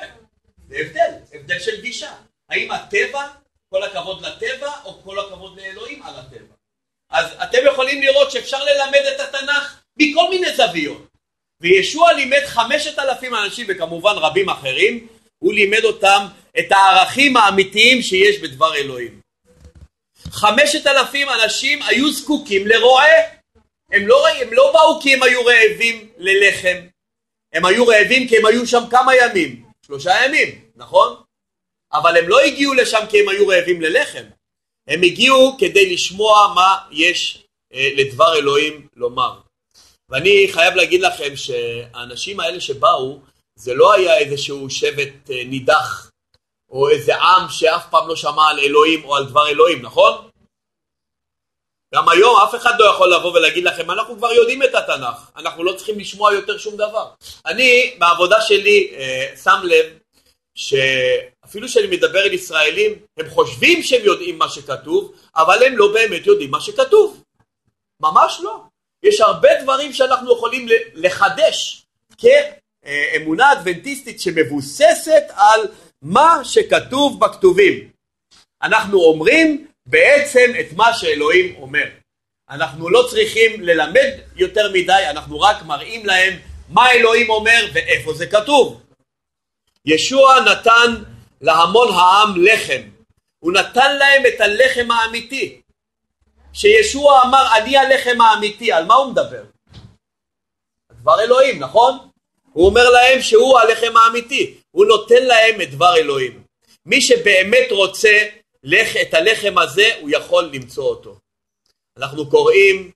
זה הבדל, הבדל של גישה. האם הטבע, כל הכבוד לטבע, או כל הכבוד לאלוהים על הטבע? אז אתם יכולים לראות שאפשר ללמד את התנ"ך מכל מיני זוויות. וישוע לימד חמשת אלפים אנשים וכמובן רבים אחרים, הוא לימד אותם את הערכים האמיתיים שיש בדבר אלוהים. חמשת אלפים אנשים היו זקוקים לרועה. הם לא, הם לא באו כי הם היו רעבים ללחם, הם היו רעבים כי הם היו שם כמה ימים, שלושה ימים, נכון? אבל הם לא הגיעו לשם כי הם היו רעבים ללחם, הם הגיעו כדי לשמוע מה יש אה, לדבר אלוהים לומר. ואני חייב להגיד לכם שהאנשים האלה שבאו זה לא היה איזשהו שבט אה, נידח או איזה עם שאף פעם לא שמע על אלוהים או על דבר אלוהים, נכון? גם היום אף אחד לא יכול לבוא ולהגיד לכם, אנחנו כבר יודעים את התנ"ך, אנחנו לא צריכים לשמוע יותר שום דבר. אני, בעבודה שלי, אה, שם לב שאפילו שאני מדבר עם ישראלים, הם חושבים שהם יודעים מה שכתוב, אבל הם לא באמת יודעים מה שכתוב. ממש לא. יש הרבה דברים שאנחנו יכולים לחדש כאמונה אדבנטיסטית שמבוססת על מה שכתוב בכתובים. אנחנו אומרים בעצם את מה שאלוהים אומר. אנחנו לא צריכים ללמד יותר מדי, אנחנו רק מראים להם מה אלוהים אומר ואיפה זה כתוב. ישוע נתן להמון העם לחם, הוא נתן להם את הלחם האמיתי. כשישוע אמר אני הלחם האמיתי, על מה הוא מדבר? דבר אלוהים, נכון? הוא אומר להם שהוא הלחם האמיתי, הוא נותן להם את דבר אלוהים. מי שבאמת רוצה את הלחם הזה, הוא יכול למצוא אותו. אנחנו קוראים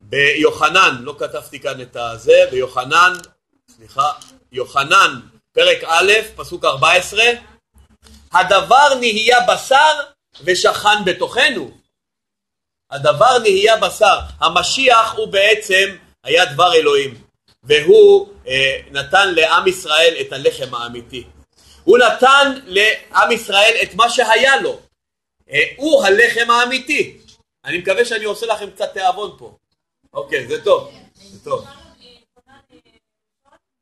ביוחנן, לא כתבתי כאן את הזה, ביוחנן, סליחה, יוחנן, פרק א', פסוק 14, הדבר נהיה בשר ושכן בתוכנו. הדבר נהיה בשר. המשיח הוא בעצם היה דבר אלוהים. והוא אה, נתן לעם ישראל את הלחם האמיתי. הוא נתן לעם ישראל את מה שהיה לו. אה, הוא הלחם האמיתי. אני מקווה שאני עושה לכם קצת תיאבון פה. אוקיי, זה טוב. זה טוב.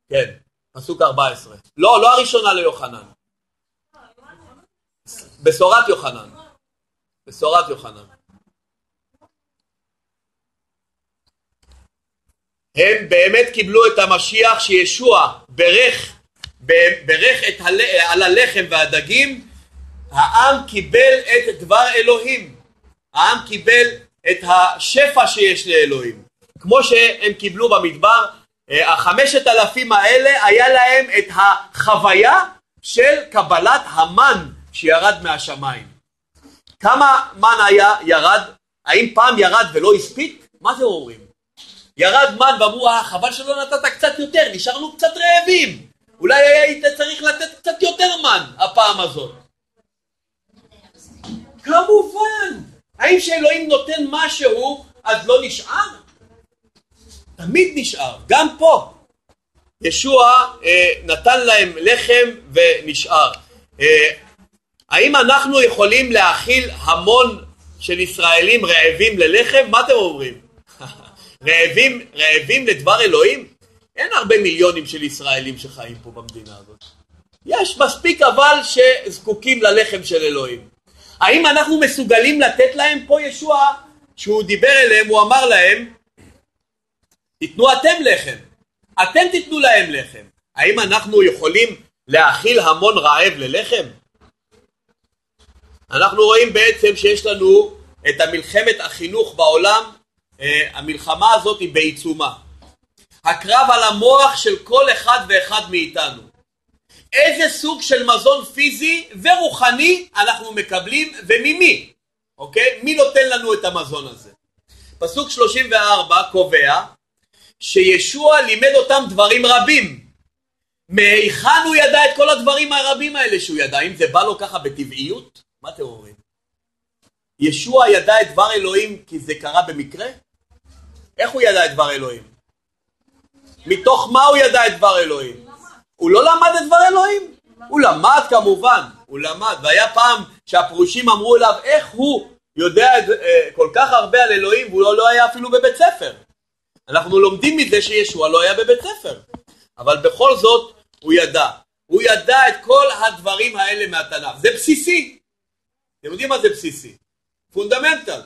כן, פסוק 14. לא, לא הראשונה ליוחנן. בשורת יוחנן. בשורת יוחנן. הם באמת קיבלו את המשיח שישוע ברך, ברך את הל... על הלחם והדגים, העם קיבל את דבר אלוהים, העם קיבל את השפע שיש לאלוהים, כמו שהם קיבלו במדבר אה, החמשת אלפים האלה היה להם את החוויה של קבלת המן שירד מהשמיים. כמה מן היה ירד? האם פעם ירד ולא הספיק? מה זה אומרים? ירד מן ואמרו, אה, חבל שלא נתת קצת יותר, נשארנו קצת רעבים. אולי היית צריך לתת קצת יותר מן הפעם הזאת. כמובן! האם שאלוהים נותן משהו אז לא נשאר? תמיד נשאר, גם פה. ישוע אה, נתן להם לחם ונשאר. אה, האם אנחנו יכולים להאכיל המון של ישראלים רעבים ללחם? מה אתם אומרים? רעבים, רעבים לדבר אלוהים? אין הרבה מיליונים של ישראלים שחיים פה במדינה הזאת. יש מספיק אבל שזקוקים ללחם של אלוהים. האם אנחנו מסוגלים לתת להם פה ישוע, שהוא דיבר אליהם, הוא אמר להם, תיתנו אתם לחם, אתם תיתנו להם לחם. האם אנחנו יכולים להאכיל המון רעב ללחם? אנחנו רואים בעצם שיש לנו את המלחמת החינוך בעולם, אה, המלחמה הזאת היא בעיצומה. הקרב על המוח של כל אחד ואחד מאיתנו. איזה סוג של מזון פיזי ורוחני אנחנו מקבלים וממי, אוקיי? מי נותן לנו את המזון הזה? פסוק 34 קובע שישוע לימד אותם דברים רבים. מהיכן הוא ידע את כל הדברים הרבים האלה שהוא ידע? אם זה בא לו ככה בטבעיות? מה אתם אומרים? ישוע ידע את דבר אלוהים כי זה קרה במקרה? איך הוא ידע את דבר אלוהים? מתוך מה הוא ידע את דבר אלוהים? הוא לא למד את דבר אלוהים? הוא למד כמובן, הוא למד, והיה פעם שהפרושים אמרו אליו איך הוא יודע את, אה, כל כך הרבה על אלוהים והוא לא, לא היה אפילו בבית ספר. אנחנו לומדים מזה שישוע לא היה בבית ספר, אבל בכל זאת הוא ידע. הוא ידע את כל הדברים האלה מהתנ"ך. זה בסיסי. אתם יודעים מה זה בסיסי? פונדמנטל.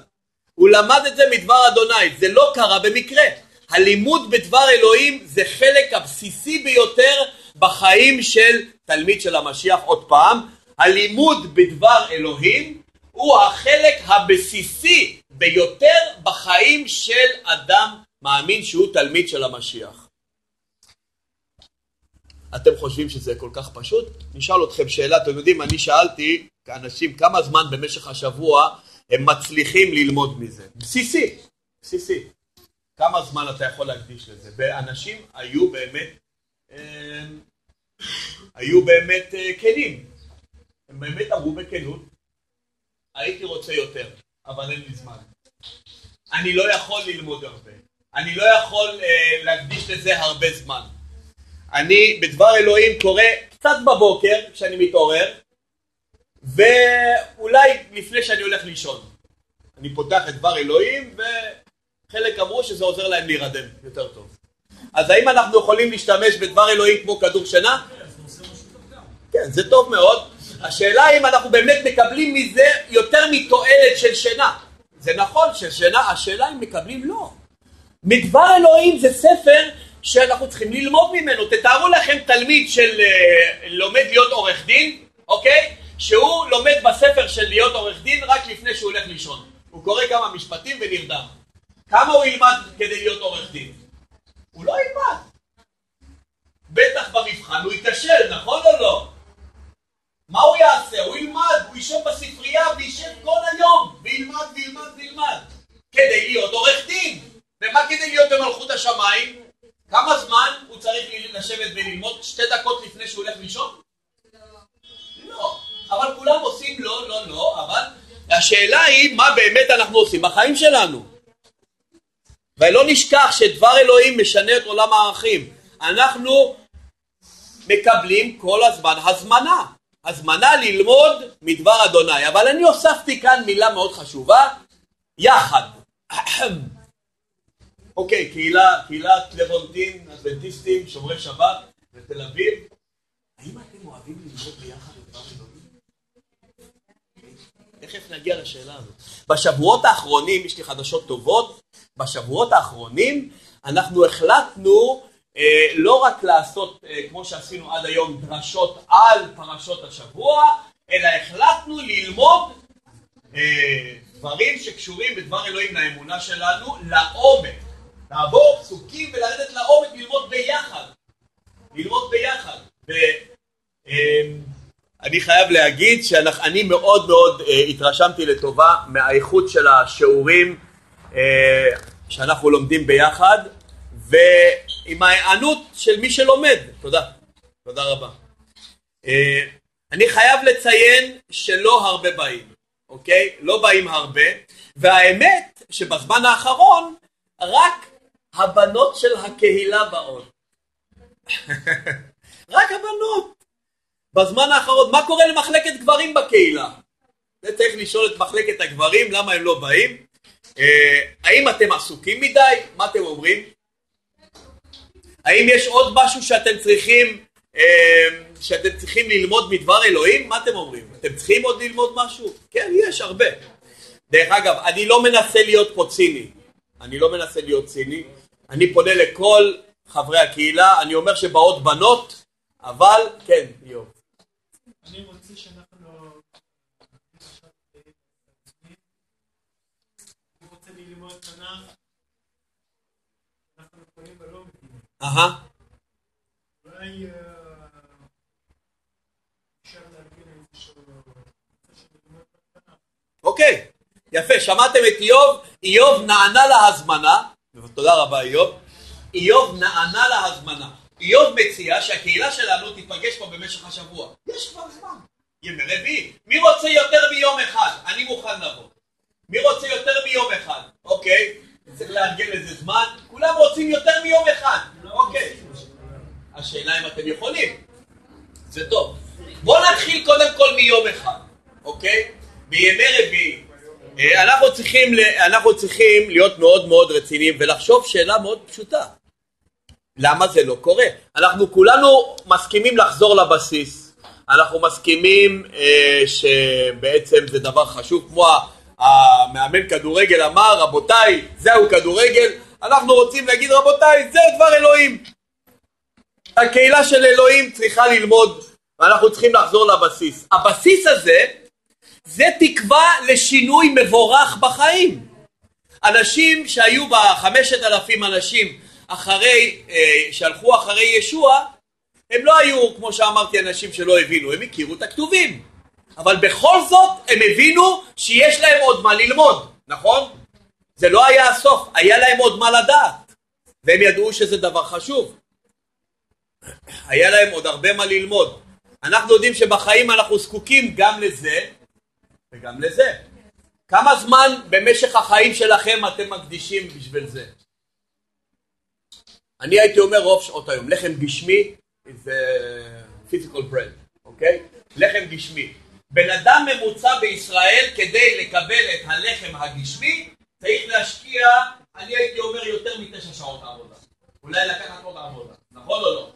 הוא למד את זה מדבר אדוני, זה לא קרה במקרה. הלימוד בדבר אלוהים זה חלק הבסיסי ביותר בחיים של תלמיד של המשיח. עוד פעם, הלימוד בדבר אלוהים הוא החלק הבסיסי ביותר בחיים של אדם מאמין שהוא תלמיד של המשיח. אתם חושבים שזה כל כך פשוט? נשאל אתכם שאלה, אתם יודעים, אני שאלתי כאנשים כמה זמן במשך השבוע הם מצליחים ללמוד מזה. בסיסי, בסיסי. כמה זמן אתה יכול להקדיש לזה? ואנשים היו באמת, אה, היו באמת אה, כנים. הם באמת אמרו בכנות, הייתי רוצה יותר, אבל אין לי זמן. אני לא יכול ללמוד הרבה. אני לא יכול אה, להקדיש לזה הרבה זמן. אני בדבר אלוהים קורא קצת בבוקר כשאני מתעורר, ואולי לפני שאני הולך לישון. אני פותח את דבר אלוהים, וחלק אמרו שזה עוזר להם להירדם יותר טוב. אז האם אנחנו יכולים להשתמש בדבר אלוהים כמו כדור שינה? כן, זה טוב מאוד. השאלה אם אנחנו באמת מקבלים מזה יותר מתועלת של שינה. זה נכון ששינה, השאלה אם מקבלים לא. מדבר אלוהים זה ספר שאנחנו צריכים ללמוד ממנו. תתארו לכם תלמיד של uh, לומד להיות עורך דין, אוקיי? שהוא לומד בספר של להיות עורך דין רק לפני שהוא הולך לישון. הוא קורא כמה משפטים ונרדם. כמה הוא ילמד כדי להיות עורך דין? הוא לא ילמד. בטח במבחן הוא ייכשל, נכון או לא? מה הוא יעשה? הוא ילמד, הוא יישב בספרייה ויישב כל היום, וילמד וילמד וילמד, כדי להיות עורך דין. ומה כדי להיות במלכות השמיים? כמה זמן הוא צריך לשבת וללמוד? שתי דקות לפני שהוא הולך לישון? לא. אבל כולם עושים לא, לא, לא, אבל השאלה היא מה באמת אנחנו עושים בחיים שלנו. ולא נשכח שדבר אלוהים משנה את עולם הערכים. אנחנו מקבלים כל הזמן הזמנה. הזמנה ללמוד מדבר אדוני. אבל אני הוספתי כאן מילה מאוד חשובה, יחד. אוקיי, קהילה, קהילת לבונטין, אדבנטיסטים, שומרי שבת בתל אביב, האם אתם אוהבים ללמוד ביחד את דבר אלוהים? תכף נגיע לשאלה הזאת. בשבועות האחרונים, יש לי חדשות טובות, בשבועות האחרונים אנחנו החלטנו אה, לא רק לעשות, אה, כמו שעשינו עד היום, דרשות על פרשות השבוע, אלא החלטנו ללמוד אה, דברים שקשורים בדבר אלוהים לאמונה שלנו לעומק. לעבור פסוקים ולרדת לעומק, ללמוד ביחד. ללמוד ביחד. ואני חייב להגיד שאני מאוד מאוד אה, התרשמתי לטובה מהאיכות של השיעורים אה, שאנחנו לומדים ביחד, ועם ההיענות של מי שלומד. תודה. תודה רבה. אה, אני חייב לציין שלא הרבה באים, אוקיי? לא באים הרבה, והאמת שבזמן האחרון רק הבנות של הקהילה באות. רק הבנות. בזמן האחרון, מה קורה למחלקת גברים בקהילה? זה צריך לשאול את מחלקת הגברים למה הם לא באים. אה, האם אתם עסוקים מדי? מה אתם אומרים? האם יש עוד משהו שאתם צריכים אה, שאתם צריכים ללמוד מדבר אלוהים? מה אתם אומרים? אתם צריכים עוד ללמוד משהו? כן, יש הרבה. דרך אגב, אני לא מנסה להיות פה ציני. אני לא מנסה להיות ציני. אני פונה לכל חברי הקהילה, אני אומר שבאות בנות, אבל כן, איוב. אני רוצה שאנחנו... אני רוצה ללמוד תנ"ך, אנחנו יכולים ולא מבינים. אהה. אולי אה, אפשר להבין ללמוד תנ"ך. אוקיי, יפה, שמעתם את איוב? איוב נענה להזמנה, תודה רבה איוב, איוב נענה להזמנה. איוב מציע שהקהילה שלנו תיפגש פה במשך השבוע. יש כבר זמן. ימי רביעי. מי רוצה יותר מיום אחד? אני מוכן לבוא. מי רוצה יותר מיום אחד? אוקיי, צריך לארגן לזה זמן. כולם רוצים יותר מיום אחד. אוקיי. השאלה אם אתם יכולים. זה טוב. בואו נתחיל קודם כל מיום אחד, אוקיי? בימי רביעי. אה, אנחנו צריכים, אנחנו צריכים להיות מאוד מאוד רציניים ולחשוב שאלה מאוד פשוטה. למה זה לא קורה? אנחנו כולנו מסכימים לחזור לבסיס. אנחנו מסכימים אה, שבעצם זה דבר חשוב, כמו המאמן כדורגל אמר, רבותיי, זהו כדורגל, אנחנו רוצים להגיד, רבותיי, זהו דבר אלוהים. הקהילה של אלוהים צריכה ללמוד, ואנחנו צריכים לחזור לבסיס. הבסיס הזה, זה תקווה לשינוי מבורך בחיים. אנשים שהיו בחמשת אלפים אנשים אחרי, אה, שהלכו אחרי ישוע, הם לא היו, כמו שאמרתי, אנשים שלא הבינו, הם הכירו את הכתובים. אבל בכל זאת הם הבינו שיש להם עוד מה ללמוד, נכון? זה לא היה הסוף, היה להם עוד מה לדעת. והם ידעו שזה דבר חשוב. היה להם עוד הרבה מה ללמוד. אנחנו יודעים שבחיים אנחנו זקוקים גם לזה וגם לזה. כמה זמן במשך החיים שלכם אתם מקדישים בשביל זה? אני הייתי אומר רוב שעות היום, לחם גשמי זה physical bread, אוקיי? לחם גשמי. בן אדם ממוצע בישראל כדי לקבל את הלחם הגשמי צריך להשקיע, אני הייתי אומר יותר מתשע שעות עבודה. אולי לקחת עוד עבודה, נכון או לא?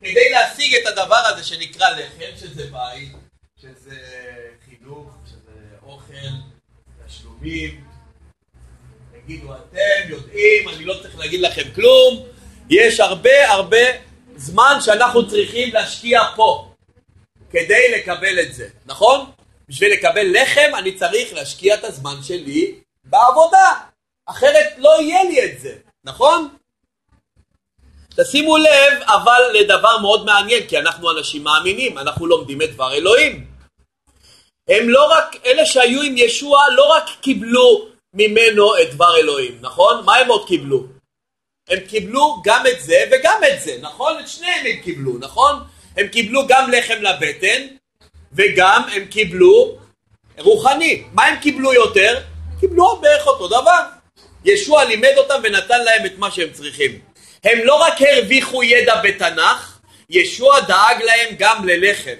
כדי להשיג את הדבר הזה שנקרא לחם, שזה בית, שזה חינוך, שזה אוכל, תשלומים. תגידו אתם יודעים, אני לא צריך להגיד לכם כלום, יש הרבה הרבה זמן שאנחנו צריכים להשקיע פה כדי לקבל את זה, נכון? בשביל לקבל לחם אני צריך להשקיע את הזמן שלי בעבודה, אחרת לא יהיה לי את זה, נכון? תשימו לב אבל לדבר מאוד מעניין, כי אנחנו אנשים מאמינים, אנחנו לומדים את דבר אלוהים. הם לא רק, אלה שהיו עם ישוע לא רק קיבלו ממנו את דבר אלוהים, נכון? מה הם עוד קיבלו? הם קיבלו גם את זה וגם את זה, נכון? את שניהם הם קיבלו, נכון? הם קיבלו גם לחם לבטן וגם הם קיבלו רוחני. מה הם קיבלו יותר? קיבלו בערך אותו דבר. ישוע לימד אותם ונתן להם את מה שהם צריכים. הם לא רק הרוויחו ידע בתנ"ך, ישוע דאג להם גם ללחם.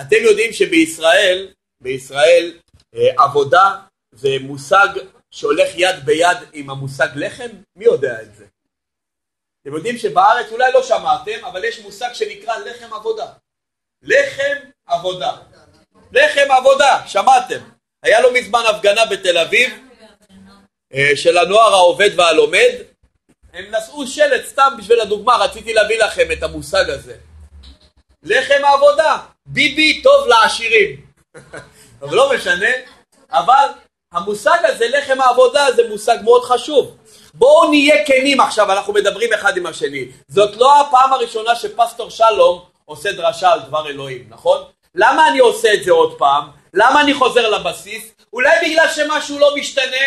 אתם יודעים שבישראל, בישראל אה, עבודה זה מושג שהולך יד ביד עם המושג לחם? מי יודע את זה? אתם יודעים שבארץ, אולי לא שמעתם, אבל יש מושג שנקרא לחם עבודה. לחם עבודה. לחם עבודה, שמעתם. היה לא מזמן הפגנה בתל אביב אה, של הנוער העובד והלומד. הם נשאו שלט סתם בשביל הדוגמה, רציתי להביא לכם את המושג הזה. לחם עבודה, ביבי טוב לעשירים. אבל לא משנה, אבל המושג הזה, לחם העבודה, זה מושג מאוד חשוב. בואו נהיה כנים עכשיו, אנחנו מדברים אחד עם השני. זאת לא הפעם הראשונה שפסטור שלום עושה דרשה על דבר אלוהים, נכון? למה אני עושה את זה עוד פעם? למה אני חוזר לבסיס? אולי בגלל שמשהו לא משתנה?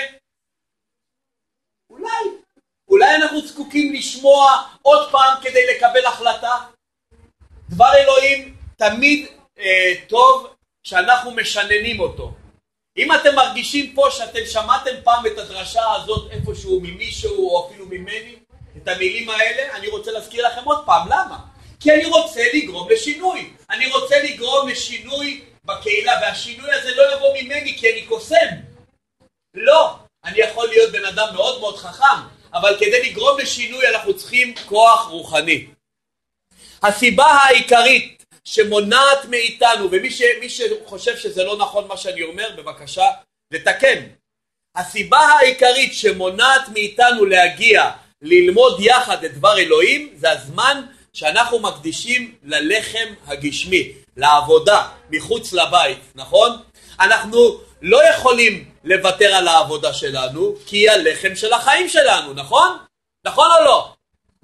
אולי. אולי אנחנו זקוקים לשמוע עוד פעם כדי לקבל החלטה? דבר אלוהים תמיד אה, טוב כשאנחנו משננים אותו. אם אתם מרגישים פה שאתם שמעתם פעם את הדרשה הזאת איפשהו ממישהו או אפילו ממני, את המילים האלה, אני רוצה להזכיר לכם עוד פעם, למה? כי אני רוצה לגרום לשינוי. אני רוצה לגרום לשינוי בקהילה, והשינוי הזה לא יבוא ממני כי אני קוסם. לא. אני יכול להיות בן אדם מאוד מאוד חכם, אבל כדי לגרום לשינוי אנחנו צריכים כוח רוחני. הסיבה העיקרית שמונעת מאיתנו, ומי ש, שחושב שזה לא נכון מה שאני אומר, בבקשה לתקן. הסיבה העיקרית שמונעת מאיתנו להגיע ללמוד יחד את דבר אלוהים, זה הזמן שאנחנו מקדישים ללחם הגשמי, לעבודה, מחוץ לבית, נכון? אנחנו לא יכולים לוותר על העבודה שלנו, כי היא הלחם של החיים שלנו, נכון? נכון או לא?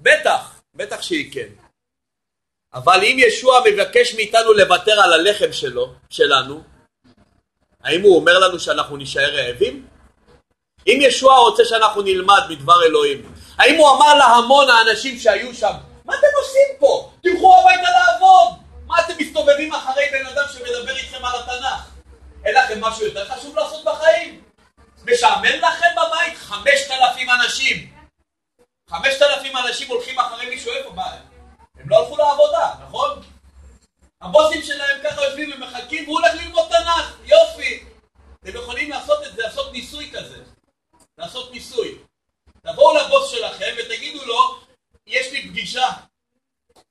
בטח, בטח שהיא כן. אבל אם ישוע מבקש מאיתנו לוותר על הלחם שלו, שלנו, האם הוא אומר לנו שאנחנו נישאר רעבים? אם ישוע רוצה שאנחנו נלמד מדבר אלוהים, האם הוא אמר להמון האנשים שהיו שם, מה אתם עושים פה? תלכו הביתה לעבוד! מה אתם מסתובבים אחרי בן אדם שמדבר איתכם על התנ"ך? אין לכם משהו יותר חשוב לעשות בחיים? משעמם לכם בבית? חמשת אלפים אנשים. חמשת אלפים אנשים הולכים אחרי מישהו איפה? מה? הם לא הלכו לעבודה, נכון? הבוסים שלהם ככה יושבים ומחכים והוא הולך ללמוד תנ"ך, יופי. אתם יכולים לעשות את זה, לעשות ניסוי כזה. לעשות ניסוי. תבואו לבוס שלכם ותגידו לו, יש לי פגישה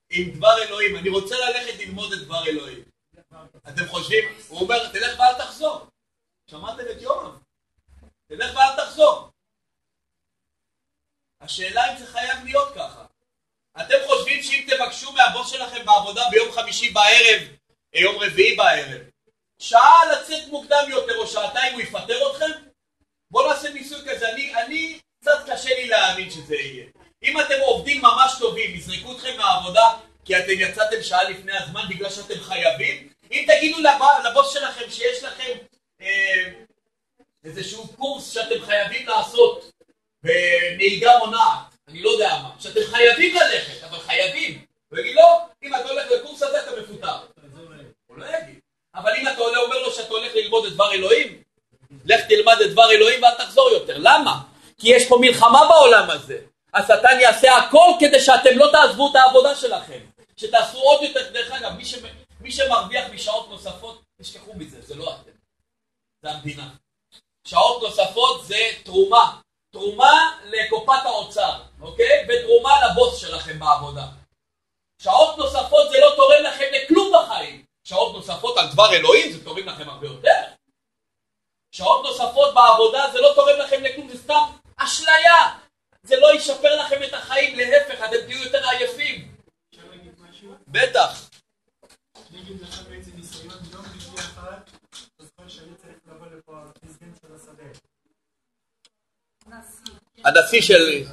עם דבר אלוהים, אני רוצה ללכת ללמוד את דבר אלוהים. אתם חושבים, הוא אומר, תלך ואל תחזור. שמעתם את יומם? תלך ואל תחזור. השאלה אם זה חייב להיות ככה. אתם חושבים שאם תבקשו מהבוס שלכם בעבודה ביום חמישי בערב, אה, יום רביעי בערב, שעה לצאת מוקדם יותר או שעתיים הוא יפטר אתכם? בואו נעשה ניסוי כזה. אני, אני, קצת קשה לי להאמין שזה יהיה. אם אתם עובדים ממש טובים, יזרקו אתכם מהעבודה כי אתם יצאתם שעה לפני הזמן בגלל שאתם חייבים? אם תגידו לבוס שלכם שיש לכם אה, איזשהו קורס שאתם חייבים לעשות בנהיגה מונעת, אני לא יודע מה, שאתם חייבים ללכת, אבל חייבים. הוא יגיד לא, אם אתה הולך לקורס הזה אתה מפוטר. הוא לא יגיד. אבל אם אתה עולה אומר לו שאתה הולך ללמוד את דבר אלוהים, לך תלמד את דבר אלוהים ואל תחזור יותר. למה? כי יש פה מלחמה בעולם הזה. השטן יעשה הכל כדי שאתם לא תעזבו את העבודה שלכם. שתעשו עוד יותר, דרך אגב, מי, ש... מי שמרוויח משעות נוספות, תשכחו מזה, זה לא אתם, זה המדינה. שעות נוספות זה תרומה, תרומה לקופת האוצר, אוקיי? ותרומה לבוס שלכם בעבודה. שעות נוספות זה לא תורם לכם לכלום בחיים. שעות נוספות על דבר אלוהים זה תורם לכם הרבה יותר. שעות נוספות בעבודה זה לא תורם לכם לכלום, זה סתם אשליה. זה לא ישפר לכם את החיים, להפך, אתם תהיו יותר עייפים. בטח. הנשיא של...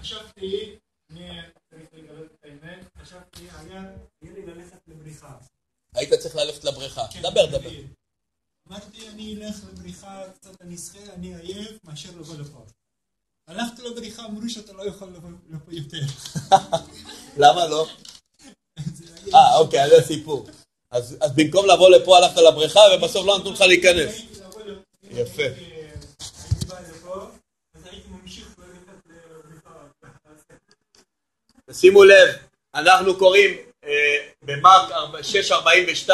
חשבתי, אני צריך לגלות את האמת, חשבתי, היה לי ללכת לבריכה. היית צריך ללכת לבריכה. כן, דבר, דבר. אמרתי, אני אלך לבריכה, קצת אני אשחה, אני עייף, מאשר לבוא לפה. הלכתי לבריכה, אמרו שאתה לא יכול לבוא יותר. למה לא? אה, אוקיי, זה הסיפור. אז במקום לבוא לפה הלכת לבריכה ובסוף לא נתנו לך להיכנס. יפה. שימו לב, אנחנו קוראים אה, במרק 6.42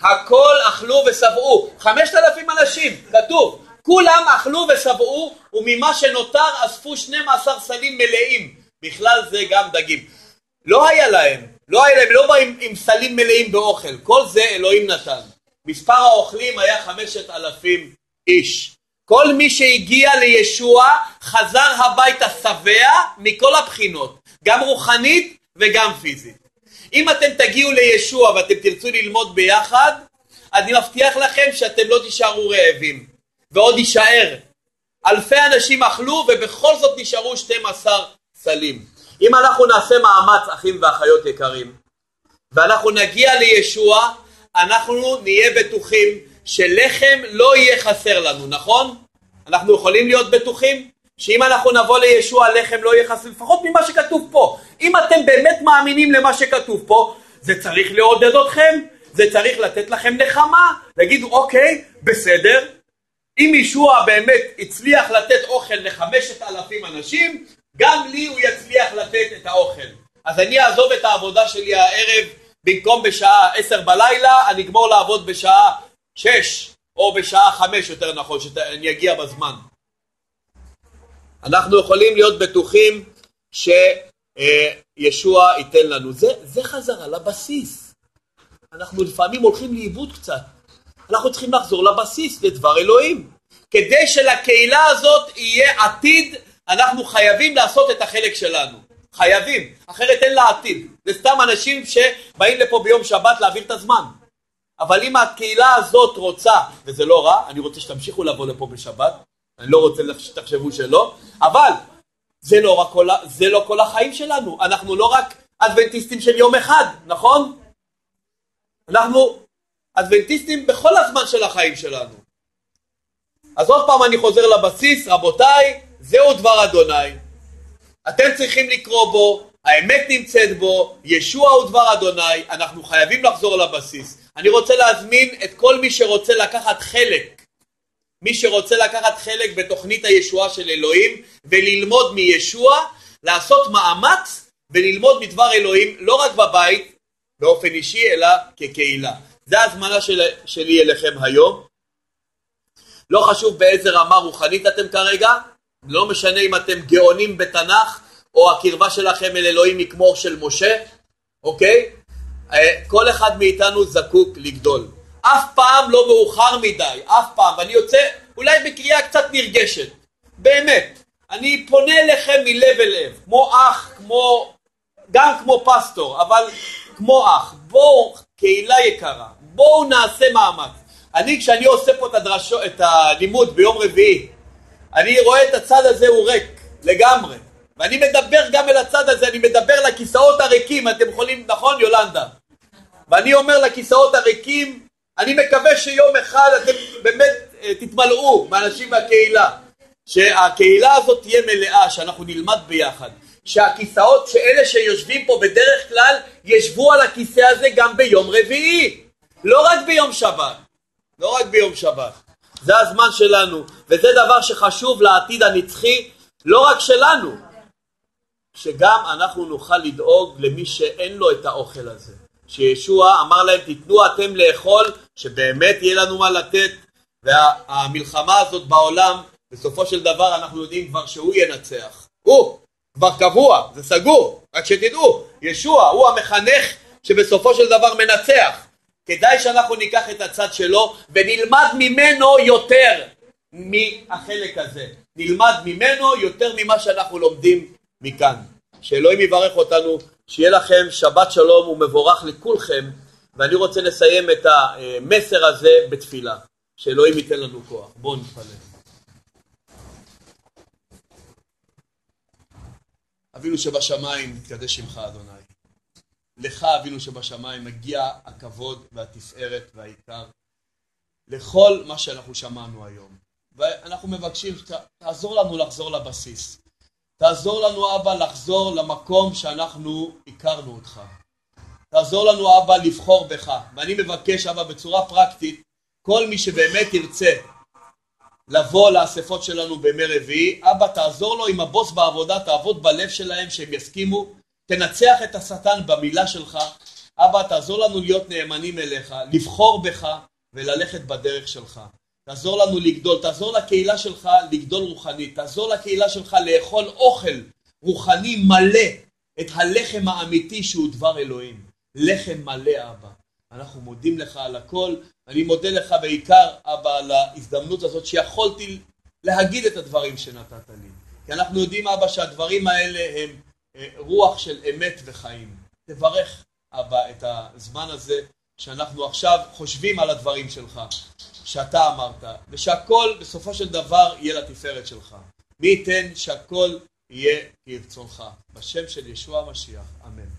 הכל אכלו ושבעו, חמשת אלפים אנשים, כתוב, כולם אכלו ושבעו וממה שנותר אספו 12 סלים מלאים, בכלל זה גם דגים. לא היה להם, לא היה להם, לא באים עם סלים מלאים באוכל, כל זה אלוהים נתן. מספר האוכלים היה חמשת אלפים איש. כל מי שהגיע לישוע חזר הביתה שבע מכל הבחינות, גם רוחנית וגם פיזית. אם אתם תגיעו לישוע ואתם תרצו ללמוד ביחד, אני מבטיח לכם שאתם לא תישארו רעבים. ועוד יישאר. אלפי אנשים אכלו ובכל זאת נשארו 12 סלים. אם אנחנו נעשה מאמץ, אחים ואחיות יקרים, ואנחנו נגיע לישוע, אנחנו נהיה בטוחים שלחם לא יהיה חסר לנו, נכון? אנחנו יכולים להיות בטוחים שאם אנחנו נבוא לישוע לחם לא יהיה חסר, לפחות ממה שכתוב פה. אם אתם באמת מאמינים למה שכתוב פה, זה צריך לעודד אתכם, זה צריך לתת לכם נחמה, להגיד אוקיי, בסדר, אם ישוע באמת הצליח לתת אוכל לחמשת אלפים אנשים, גם לי הוא יצליח לתת את האוכל. אז אני אעזוב את העבודה שלי הערב, במקום בשעה עשר בלילה, אני אגמור לעבוד בשעה שש, או בשעה חמש יותר נכון, שאני אגיע בזמן. אנחנו יכולים להיות בטוחים שישוע ייתן לנו. זה, זה חזרה לבסיס. אנחנו לפעמים הולכים לאיבוד קצת. אנחנו צריכים לחזור לבסיס, לדבר אלוהים. כדי שלקהילה הזאת יהיה עתיד, אנחנו חייבים לעשות את החלק שלנו. חייבים, אחרת אין לה עתיד. זה סתם אנשים שבאים לפה ביום שבת להעביר את הזמן. אבל אם הקהילה הזאת רוצה, וזה לא רע, אני רוצה שתמשיכו לבוא לפה בשבת, אני לא רוצה שתחשבו שלא, אבל זה לא, רק כל, זה לא כל החיים שלנו, אנחנו לא רק אדבנטיסטים של יום אחד, נכון? אנחנו אדבנטיסטים בכל הזמן של החיים שלנו. אז עוד פעם אני חוזר לבסיס, רבותיי, זהו דבר אדוני. אתם צריכים לקרוא בו, האמת נמצאת בו, ישוע הוא דבר אדוני, אנחנו חייבים לחזור לבסיס. אני רוצה להזמין את כל מי שרוצה לקחת חלק, מי שרוצה לקחת חלק בתוכנית הישועה של אלוהים וללמוד מישוע, לעשות מאמץ וללמוד מדבר אלוהים לא רק בבית באופן אישי אלא כקהילה. זה הזמנה של, שלי אליכם היום. לא חשוב באיזה רמה רוחנית אתם כרגע, לא משנה אם אתם גאונים בתנ"ך או הקרבה שלכם אל אלוהים היא כמו של משה, אוקיי? אה, כל אחד מאיתנו זקוק לגדול. אף פעם לא מאוחר מדי, אף פעם. ואני יוצא אולי בקריאה קצת נרגשת, באמת. אני פונה אליכם מלב אל לב, כמו אח, כמו, גם כמו פסטור, אבל כמו אח. בואו, קהילה יקרה, בואו נעשה מאמץ. אני, כשאני עושה פה את, הדרשו, את הלימוד ביום רביעי, אני רואה את הצד הזה הוא ריק לגמרי. ואני מדבר גם אל הצד הזה, אני מדבר לכיסאות הריקים, אתם יכולים, נכון יולנדה? ואני אומר לכיסאות הריקים, אני מקווה שיום אחד אתם באמת אה, תתמלאו מאנשים מהקהילה, שהקהילה הזאת תהיה מלאה, שאנחנו נלמד ביחד, שהכיסאות, שאלה שיושבים פה בדרך כלל, ישבו על הכיסא הזה גם ביום רביעי, לא רק ביום שבת, לא רק ביום שבת. זה הזמן שלנו, וזה דבר שחשוב לעתיד הנצחי, לא רק שלנו, שגם אנחנו נוכל לדאוג למי שאין לו את האוכל הזה. שישוע אמר להם תיתנו אתם לאכול, שבאמת יהיה לנו מה לתת, והמלחמה הזאת בעולם, בסופו של דבר אנחנו יודעים כבר שהוא ינצח. הוא, כבר קבוע, זה סגור, רק שתדעו, ישוע הוא המחנך שבסופו של דבר מנצח. כדאי שאנחנו ניקח את הצד שלו ונלמד ממנו יותר מהחלק הזה. נלמד ממנו יותר ממה שאנחנו לומדים מכאן. שאלוהים יברך אותנו, שיהיה לכם שבת שלום ומבורך לכולכם, ואני רוצה לסיים את המסר הזה בתפילה. שאלוהים ייתן לנו כוח. בואו נתפלל. אבינו שבשמיים, נתקדש שמך אדוני. לך אבינו שבשמיים מגיע הכבוד והתפארת והעיקר לכל מה שאנחנו שמענו היום. ואנחנו מבקשים שתעזור לנו לחזור לבסיס. תעזור לנו אבא לחזור למקום שאנחנו הכרנו אותך. תעזור לנו אבא לבחור בך. ואני מבקש אבא בצורה פרקטית, כל מי שבאמת ירצה לבוא לאספות שלנו בימי רביעי, אבא תעזור לו עם הבוס בעבודה, תעבוד בלב שלהם שהם יסכימו, תנצח את השטן במילה שלך, אבא תעזור לנו להיות נאמנים אליך, לבחור בך וללכת בדרך שלך. תעזור לנו לגדול, תעזור לקהילה שלך לגדול רוחנית, תעזור לקהילה שלך לאכול אוכל רוחני מלא, את הלחם האמיתי שהוא דבר אלוהים. לחם מלא אבא. אנחנו מודים לך על הכל, אני מודה לך בעיקר אבא על ההזדמנות הזאת שיכולתי להגיד את הדברים שנתת לי. כי אנחנו יודעים אבא שהדברים האלה הם אה, רוח של אמת וחיים. תברך אבא את הזמן הזה שאנחנו עכשיו חושבים על הדברים שלך, שאתה אמרת, ושהכל בסופו של דבר יהיה לתפארת שלך. מי ייתן שהכל יהיה כרצונך. בשם של ישוע המשיח, אמן.